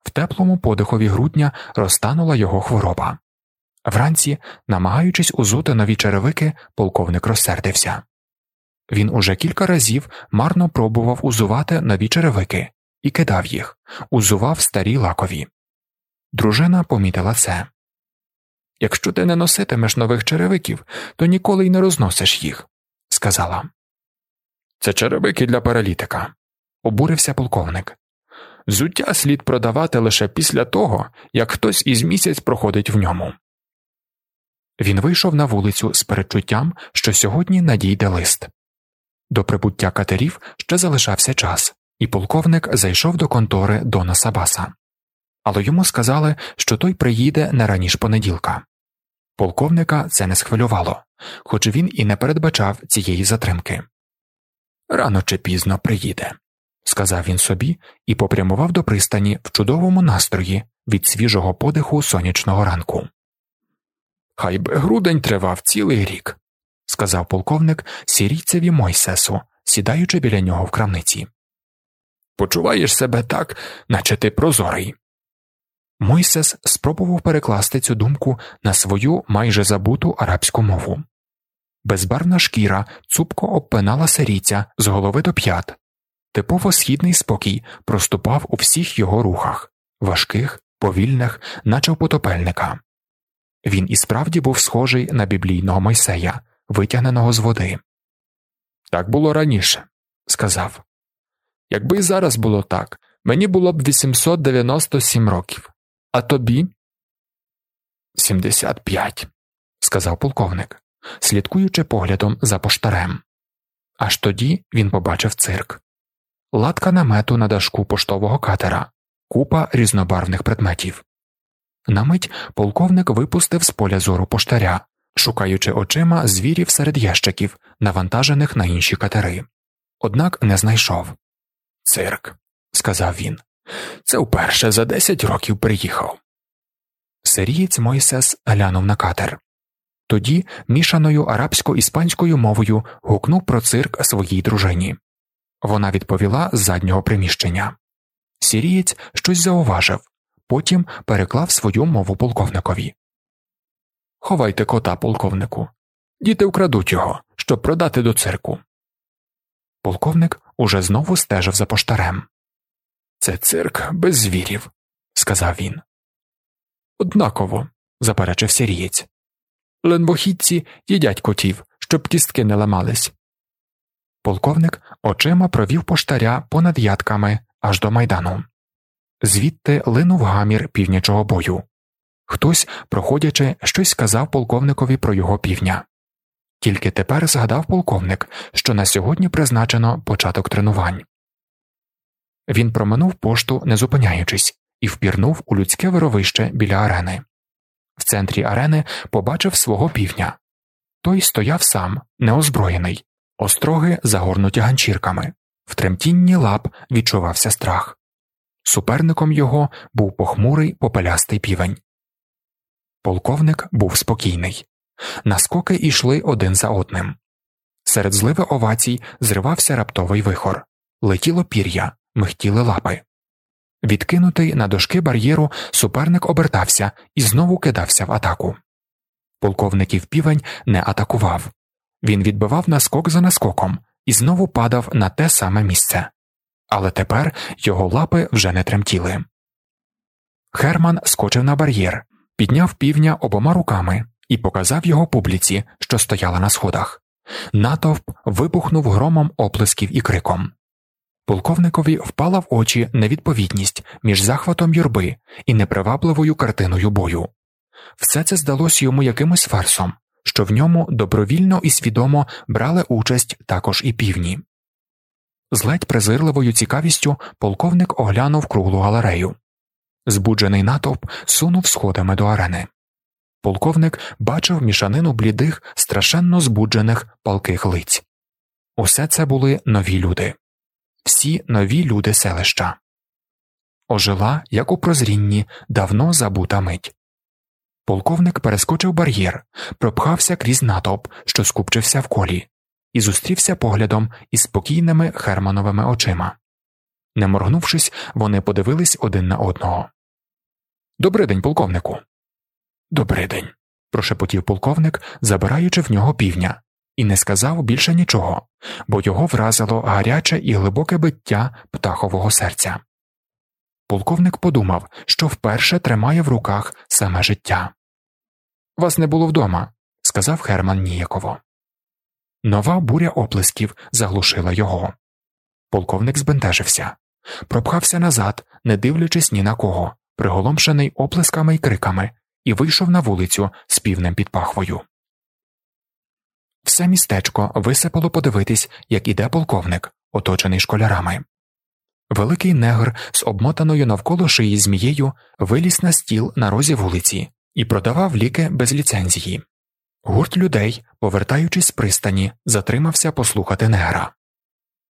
Speaker 1: В теплому подихові грудня розтанула його хвороба. Вранці, намагаючись узути нові черевики, полковник розсердився. Він уже кілька разів марно пробував узувати нові черевики і кидав їх, узував старі лакові. Дружина помітила це. Якщо ти не носитимеш нових черевиків, то ніколи й не розносиш їх, сказала. Це черевики для паралітика, обурився полковник. Зуття слід продавати лише після того, як хтось із місяць проходить в ньому. Він вийшов на вулицю з передчуттям, що сьогодні надійде лист. До прибуття катерів ще залишався час, і полковник зайшов до контори Дона Сабаса, але йому сказали, що той приїде не раніше понеділка. Полковника це не схвилювало, хоч він і не передбачав цієї затримки. Рано чи пізно приїде, сказав він собі і попрямував до пристані в чудовому настрої від свіжого подиху сонячного ранку. Хай би грудень тривав цілий рік, сказав полковник сірійцеві Мойсесу, сідаючи біля нього в крамниці. Почуваєш себе так, наче ти прозорий. Мойсес спробував перекласти цю думку на свою майже забуту арабську мову. Безбарна шкіра цупко обпинала сирійця з голови до п'ят, типово східний спокій проступав у всіх його рухах важких, повільних, наче в потопельника. Він і справді був схожий на біблійного Мойсея, витягненого з води. Так було раніше, сказав. Якби зараз було так, мені було б 897 років, а тобі 75, сказав полковник, слідкуючи поглядом за поштарем. Аж тоді він побачив цирк латка намету на дашку поштового катера, купа різнобарвних предметів. На мить полковник випустив з поля зору поштаря, шукаючи очима звірів серед ящиків, навантажених на інші катери. Однак не знайшов. Цирк, сказав він. Це вперше за десять років приїхав. Сирієць Мойсес глянув на катер. Тоді мішаною арабсько іспанською мовою гукнув про цирк своїй дружині. Вона відповіла з заднього приміщення. Сірієць щось зауважив, потім переклав свою мову полковникові. Ховайте кота, полковнику. Діти вкрадуть його, щоб продати до цирку. Полковник уже знову стежив за поштарем. Це цирк без звірів, сказав він. Однаково, заперечив сірієць. Ленбохідці їдять котів, щоб кістки не ламались. Полковник очима провів поштаря понад ядками аж до майдану. Звідти линув гамір півнячого бою. Хтось, проходячи, щось сказав полковникові про його півня. Тільки тепер згадав полковник, що на сьогодні призначено початок тренувань. Він проминув пошту, не зупиняючись, і впірнув у людське вировище біля арени. В центрі арени побачив свого півня. Той стояв сам, неозброєний, остроги загорнуті ганчірками, в тремтінні лап відчувався страх. Суперником його був похмурий попелястий півень. Полковник був спокійний. Наскоки йшли один за одним. Серед зливи овацій зривався раптовий вихор, летіло пір'я, михтіли лапи. Відкинутий на дошки бар'єру, суперник обертався і знову кидався в атаку. Полковників півень не атакував він відбивав наскок за наскоком і знову падав на те саме місце. Але тепер його лапи вже не тремтіли. Херман скочив на бар'єр, підняв півня обома руками і показав його публіці, що стояла на сходах. Натовп вибухнув громом оплесків і криком. Полковникові впала в очі невідповідність між захватом юрби і непривабливою картиною бою. Все це здалось йому якимось фарсом, що в ньому добровільно і свідомо брали участь також і півні. З ледь презирливою цікавістю полковник оглянув круглу галерею. Збуджений натовп сунув сходами до арени. Полковник бачив мішанину блідих, страшенно збуджених палких лиць. Усе це були нові люди, всі нові люди селища. Ожила, як у прозрінні, давно забута мить. Полковник перескочив бар'єр, пропхався крізь натовп, що скупчився в колі, і зустрівся поглядом із спокійними Хермановими очима. Не моргнувшись, вони подивились один на одного. «Добрий день, полковнику. «Добрий день», – прошепотів полковник, забираючи в нього півня, і не сказав більше нічого, бо його вразило гаряче і глибоке биття птахового серця. Полковник подумав, що вперше тримає в руках саме життя. Вас не було вдома, сказав Херман ніяково. Нова буря оплесків заглушила його. Полковник збентежився, пропхався назад, не дивлячись ні на кого, приголомшений оплесками й криками, і вийшов на вулицю з півнем під пахвою. Все містечко висипало подивитись, як іде полковник, оточений школярами. Великий негр з обмотаною навколо шиї змією виліз на стіл на розі вулиці і продавав ліки без ліцензії. Гурт людей, повертаючись з пристані, затримався послухати негра.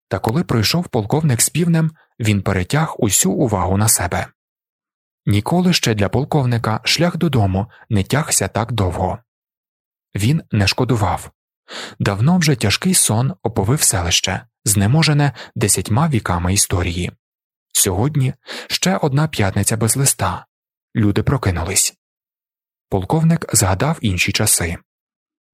Speaker 1: Та коли пройшов полковник з півнем, він перетяг усю увагу на себе. Ніколи ще для полковника шлях додому не тягся так довго. Він не шкодував давно вже тяжкий сон оповив селище, знеможене десятьма віками історії. Сьогодні ще одна п'ятниця без листа. Люди прокинулись. Полковник згадав інші часи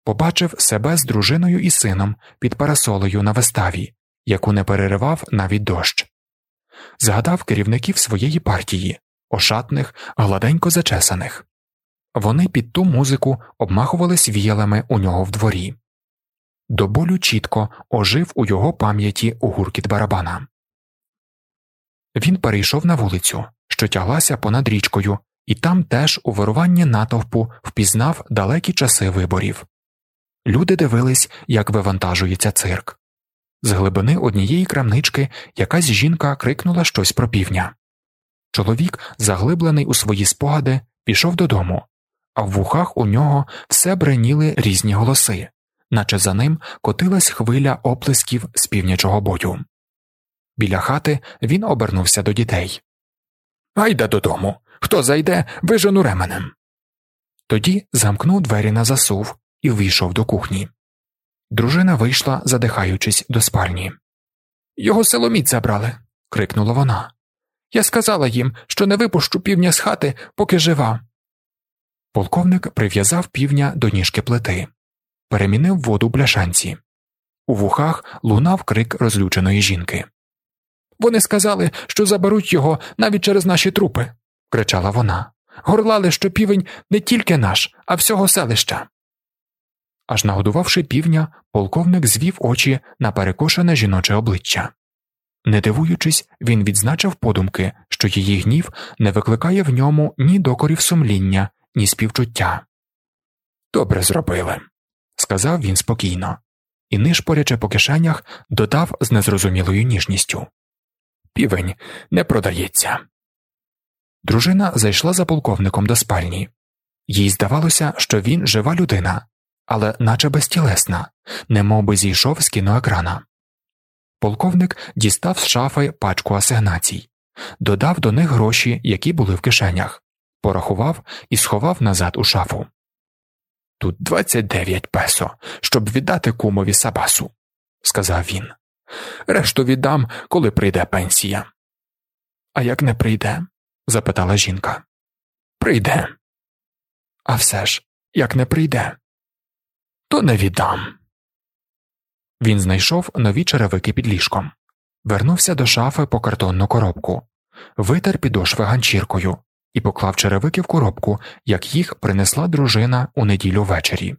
Speaker 1: побачив себе з дружиною і сином під парасолею на виставі, яку не переривав навіть дощ. Згадав керівників своєї партії, ошатних, гладенько зачесаних. Вони під ту музику обмахувались віялами у нього в дворі. До болю чітко ожив у його пам'яті гуркіт барабана. Він перейшов на вулицю, що тяглася понад річкою, і там теж у вируванні натовпу впізнав далекі часи виборів. Люди дивились, як вивантажується цирк. З глибини однієї крамнички якась жінка крикнула щось про півня. Чоловік, заглиблений у свої спогади, пішов додому, а в вухах у нього все бреніли різні голоси, наче за ним котилась хвиля оплесків з півнячого бою. Біля хати він обернувся до дітей. Гайда додому. Хто зайде, вижену ременем. Тоді замкнув двері на засув і вийшов до кухні. Дружина вийшла, задихаючись до спальні. Його силоміць забрали. крикнула вона. Я сказала їм, що не випущу півня з хати, поки жива. Полковник прив'язав півня до ніжки плити, перемінив воду бляшанці. У вухах лунав крик розлюченої жінки. Вони сказали, що заберуть його навіть через наші трупи, кричала вона. Горлали, що півень не тільки наш, а всього селища. Аж нагодувавши півня, полковник звів очі на перекошене жіноче обличчя. Не дивуючись, він відзначив подумки, що її гнів не викликає в ньому ні докорів сумління, ні співчуття. Добре зробили, сказав він спокійно, і, нишпорячи по кишенях, додав з незрозумілою ніжністю Півень не продається. Дружина зайшла за полковником до спальні. Їй здавалося, що він жива людина, але наче безтілесна, немов би зійшов з кіноекрана. Полковник дістав з шафи пачку асигнацій, додав до них гроші, які були в кишенях, порахував і сховав назад у шафу. Тут 29 песо, щоб віддати кумові сабасу, сказав він. Решту віддам, коли прийде пенсія. А як не прийде? запитала жінка. Прийде. А все ж, як не прийде, то не віддам. Він знайшов нові черевики під ліжком, вернувся до шафи по картонну коробку, витер підошви ганчіркою і поклав черевики в коробку, як їх принесла дружина у неділю ввечері.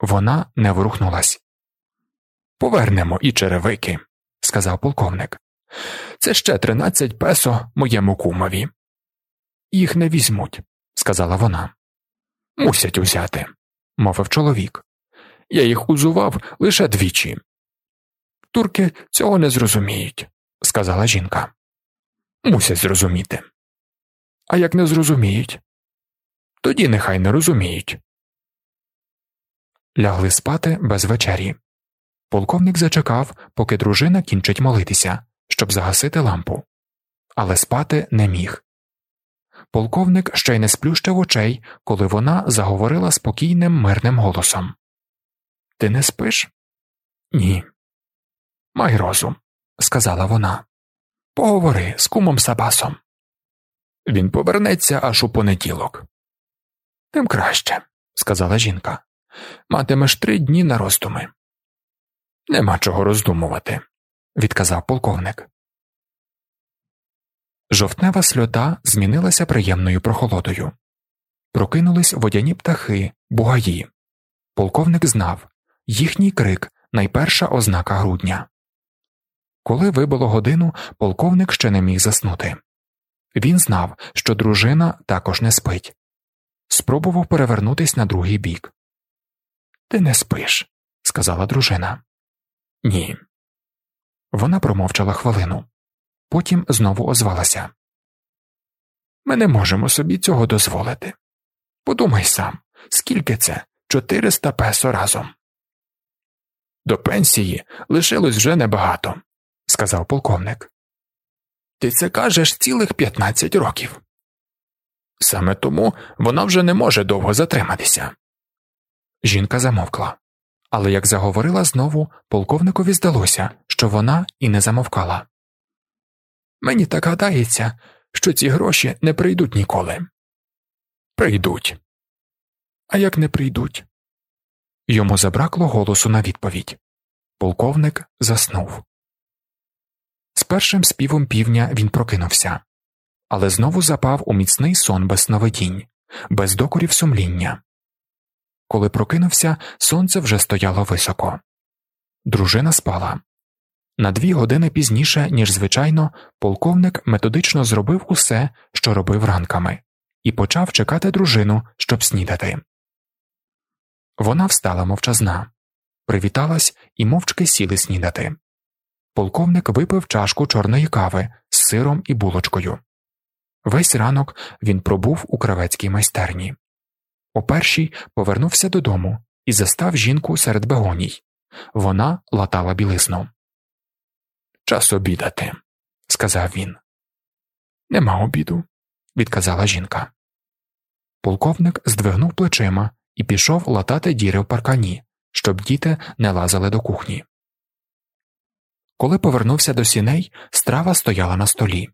Speaker 1: Вона не ворухнулась. Повернемо і черевики, сказав полковник. Це ще тринадцять песо моєму кумові. Їх не візьмуть, сказала вона. Мусять узяти, мовив чоловік. Я їх узував лише двічі. Турки цього не зрозуміють, сказала жінка. Мусять зрозуміти. А як не зрозуміють, тоді нехай не розуміють. Лягли спати без вечері. Полковник зачекав, поки дружина кінчить молитися, щоб загасити лампу, але спати не міг. Полковник ще й не сплющив очей, коли вона заговорила спокійним мирним голосом. Ти не спиш? Ні. Май розум, сказала вона. Поговори з кумом Сабасом. Він повернеться аж у понеділок. Тим краще, сказала жінка. Матимеш три дні на роздуми. Нема чого роздумувати, відказав полковник. Жовтнева сльота змінилася приємною прохолодою. Прокинулись водяні птахи, бугаї. Полковник знав їхній крик найперша ознака грудня. Коли вибило годину, полковник ще не міг заснути. Він знав, що дружина також не спить. Спробував перевернутись на другий бік. Ти не спиш, сказала дружина. Ні. Вона промовчала хвилину. Потім знову озвалася. Ми не можемо собі цього дозволити. Подумай сам, скільки це чотириста песо разом. До пенсії лишилось вже небагато, сказав полковник. Ти це кажеш цілих п'ятнадцять років. Саме тому вона вже не може довго затриматися. Жінка замовкла, але як заговорила знову, полковникові здалося, що вона і не замовкала. Мені так гадається, що ці гроші не прийдуть ніколи. Прийдуть. А як не прийдуть? Йому забракло голосу на відповідь. Полковник заснув. Першим співом півня він прокинувся, але знову запав у міцний сон без сновидінь, без докорів сумління. Коли прокинувся, сонце вже стояло високо. Дружина спала. На дві години пізніше, ніж звичайно, полковник методично зробив усе, що робив ранками, і почав чекати дружину, щоб снідати. Вона встала мовчазна, привіталась і мовчки сіли снідати. Полковник випив чашку чорної кави з сиром і булочкою. Весь ранок він пробув у кравецькій майстерні. О першій повернувся додому і застав жінку серед бегоній. Вона латала білизну. Час обідати, сказав він. Нема обіду, відказала жінка. Полковник здвигнув плечима і пішов латати діри в паркані, щоб діти не лазили до кухні. Коли повернувся до сіней, страва стояла на столі.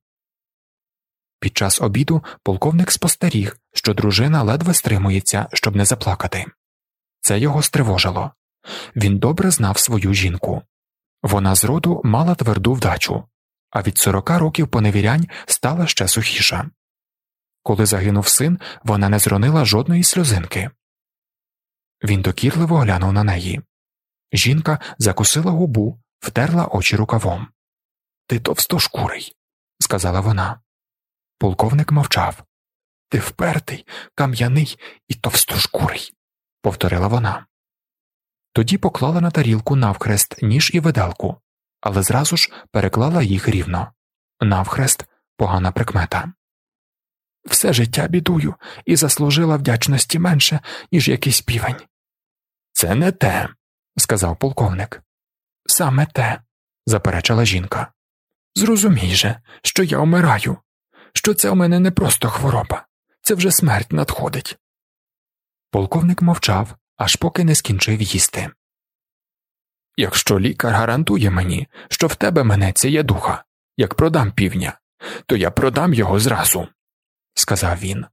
Speaker 1: Під час обіду полковник спостеріг, що дружина ледве стримується, щоб не заплакати. Це його стривожило. Він добре знав свою жінку. Вона зроду мала тверду вдачу, а від сорока років поневірянь стала ще сухіша. Коли загинув син, вона не зронила жодної сльозинки. Він докірливо глянув на неї. Жінка закусила губу, втерла очі рукавом. Ти товстошкурий, сказала вона. Полковник мовчав. Ти впертий, кам'яний і товстошкурий, повторила вона. Тоді поклала на тарілку навхрест ніж і виделку, але зразу ж переклала їх рівно. Навхрест погана прикмета. Все життя бідую і заслужила вдячності менше, ніж якийсь півень. Це не те, сказав полковник. Саме те, заперечила жінка. Зрозумій же, що я умираю, що це у мене не просто хвороба, це вже смерть надходить. Полковник мовчав, аж поки не скінчив їсти. Якщо лікар гарантує мені, що в тебе минеться є духа, як продам півня, то я продам його зразу, сказав він.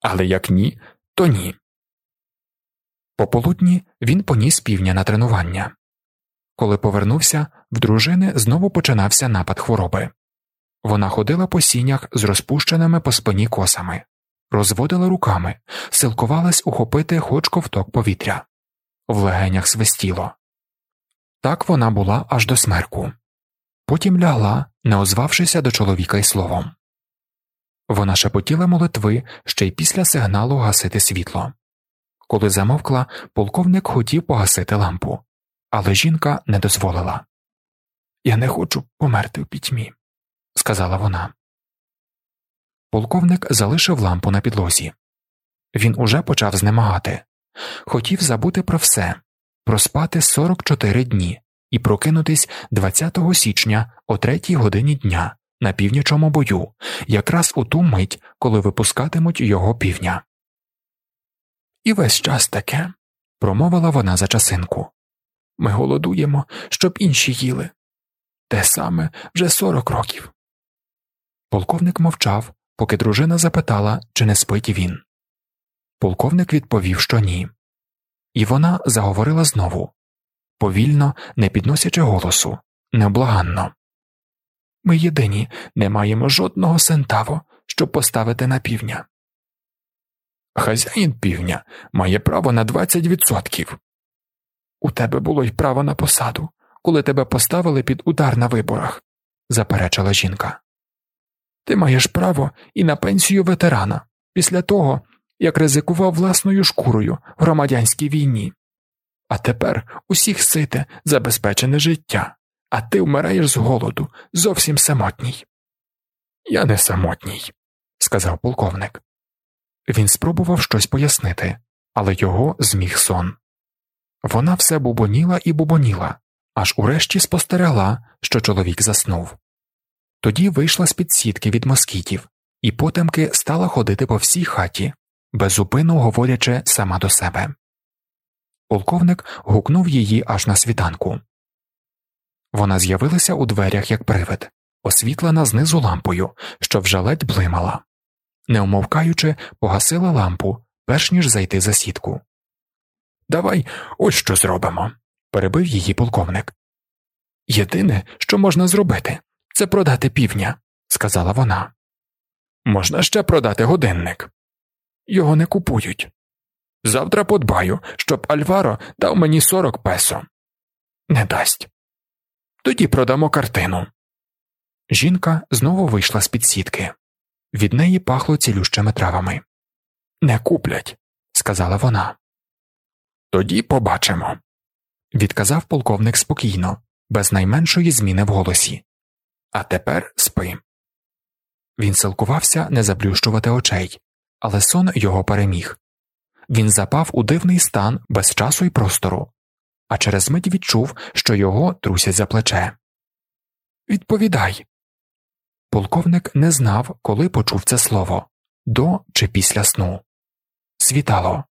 Speaker 1: Але як ні, то ні. Пополудні він поніс півня на тренування. Коли повернувся, в дружини знову починався напад хвороби. Вона ходила по сінях з розпущеними по спині косами, розводила руками, силкувалась ухопити хоч ковток повітря, в легенях свистіло. Так вона була аж до смерку. Потім лягла, не озвавшися до чоловіка й словом. Вона шепотіла молитви ще й після сигналу гасити світло. Коли замовкла, полковник хотів погасити лампу, але жінка не дозволила. Я не хочу померти в пітьмі, сказала вона. Полковник залишив лампу на підлозі. Він уже почав знемагати, хотів забути про все, проспати 44 дні і прокинутись 20 січня о третій годині дня на північому бою, якраз у ту мить, коли випускатимуть його півня. І весь час таке, промовила вона за часинку. Ми голодуємо, щоб інші їли. Те саме вже сорок років. Полковник мовчав, поки дружина запитала, чи не спить він. Полковник відповів, що ні. І вона заговорила знову повільно, не підносячи голосу, неблаганно. Ми єдині не маємо жодного сентаво, щоб поставити на півня. Хазяїн півня має право на 20%. У тебе було й право на посаду, коли тебе поставили під удар на виборах, заперечила жінка. Ти маєш право і на пенсію ветерана після того, як ризикував власною шкурою в громадянській війні. А тепер усіх сите забезпечене життя, а ти вмираєш з голоду, зовсім самотній. Я не самотній, сказав полковник. Він спробував щось пояснити, але його зміг сон. Вона все бубоніла і бубоніла, аж урешті спостерегла, що чоловік заснув. Тоді вийшла з під сітки від москітів і потемки стала ходити по всій хаті, безупину говорячи сама до себе. Полковник гукнув її аж на світанку. Вона з'явилася у дверях як привид, освітлена знизу лампою, що вже ледь блимала. Не умовкаючи, погасила лампу, перш ніж зайти за сітку. Давай ось що зробимо, перебив її полковник. Єдине, що можна зробити, це продати півня, сказала вона. Можна ще продати годинник. Його не купують. Завтра подбаю, щоб Альваро дав мені сорок песо. Не дасть. Тоді продамо картину. Жінка знову вийшла з під сітки. Від неї пахло цілющими травами. Не куплять, сказала вона. Тоді побачимо, відказав полковник спокійно, без найменшої зміни в голосі. А тепер спи. Він силкувався не заплющувати очей, але сон його переміг. Він запав у дивний стан без часу і простору, а через мить відчув, що його трусять за плече. Відповідай. Полковник не знав, коли почув це слово до чи після сну. Світало.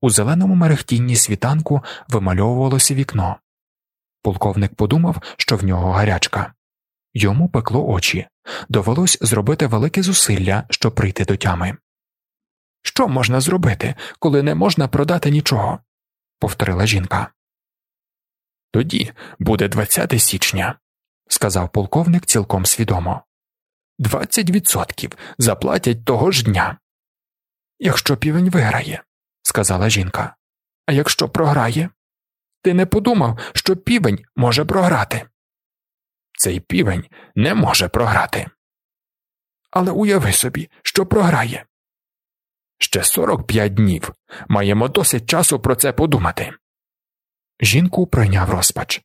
Speaker 1: У зеленому мерехтінні світанку вимальовувалося вікно. Полковник подумав, що в нього гарячка. Йому пекло очі, довелось зробити велике зусилля, щоб прийти до тями. Що можна зробити, коли не можна продати нічого? повторила жінка. Тоді буде 20 січня, сказав полковник цілком свідомо. Двадцять відсотків заплатять того ж дня. Якщо півень виграє, сказала жінка. А якщо програє, ти не подумав, що півень може програти. Цей півень не може програти. Але уяви собі, що програє. Ще 45 днів. Маємо досить часу про це подумати. Жінку пройняв розпач.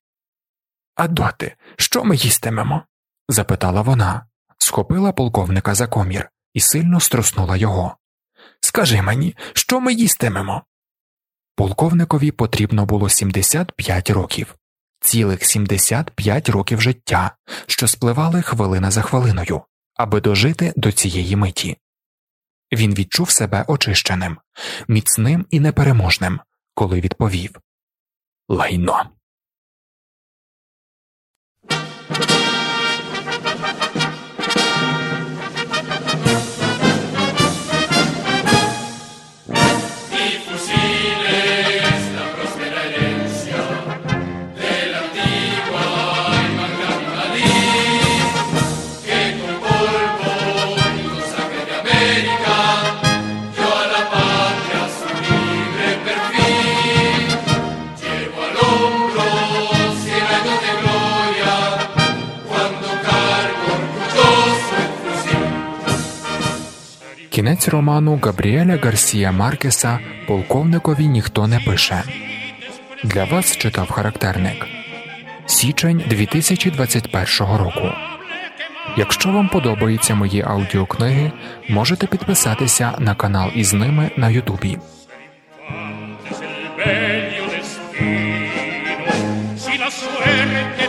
Speaker 1: А доти, що ми їстимемо? запитала вона, схопила полковника за комір і сильно струснула його. Скажи мені, що ми їстимемо? Полковникові потрібно було 75 років, цілих 75 років життя, що спливали хвилина за хвилиною, аби дожити до цієї миті. Він відчув себе очищеним, міцним і непереможним, коли відповів Лайно. Кінець роману Габріеля Гарсія Маркеса полковникові ніхто не пише. Для вас читав характерник Січень 2021 року. Якщо вам подобаються мої аудіокниги, можете підписатися на канал із ними на Ютубі. se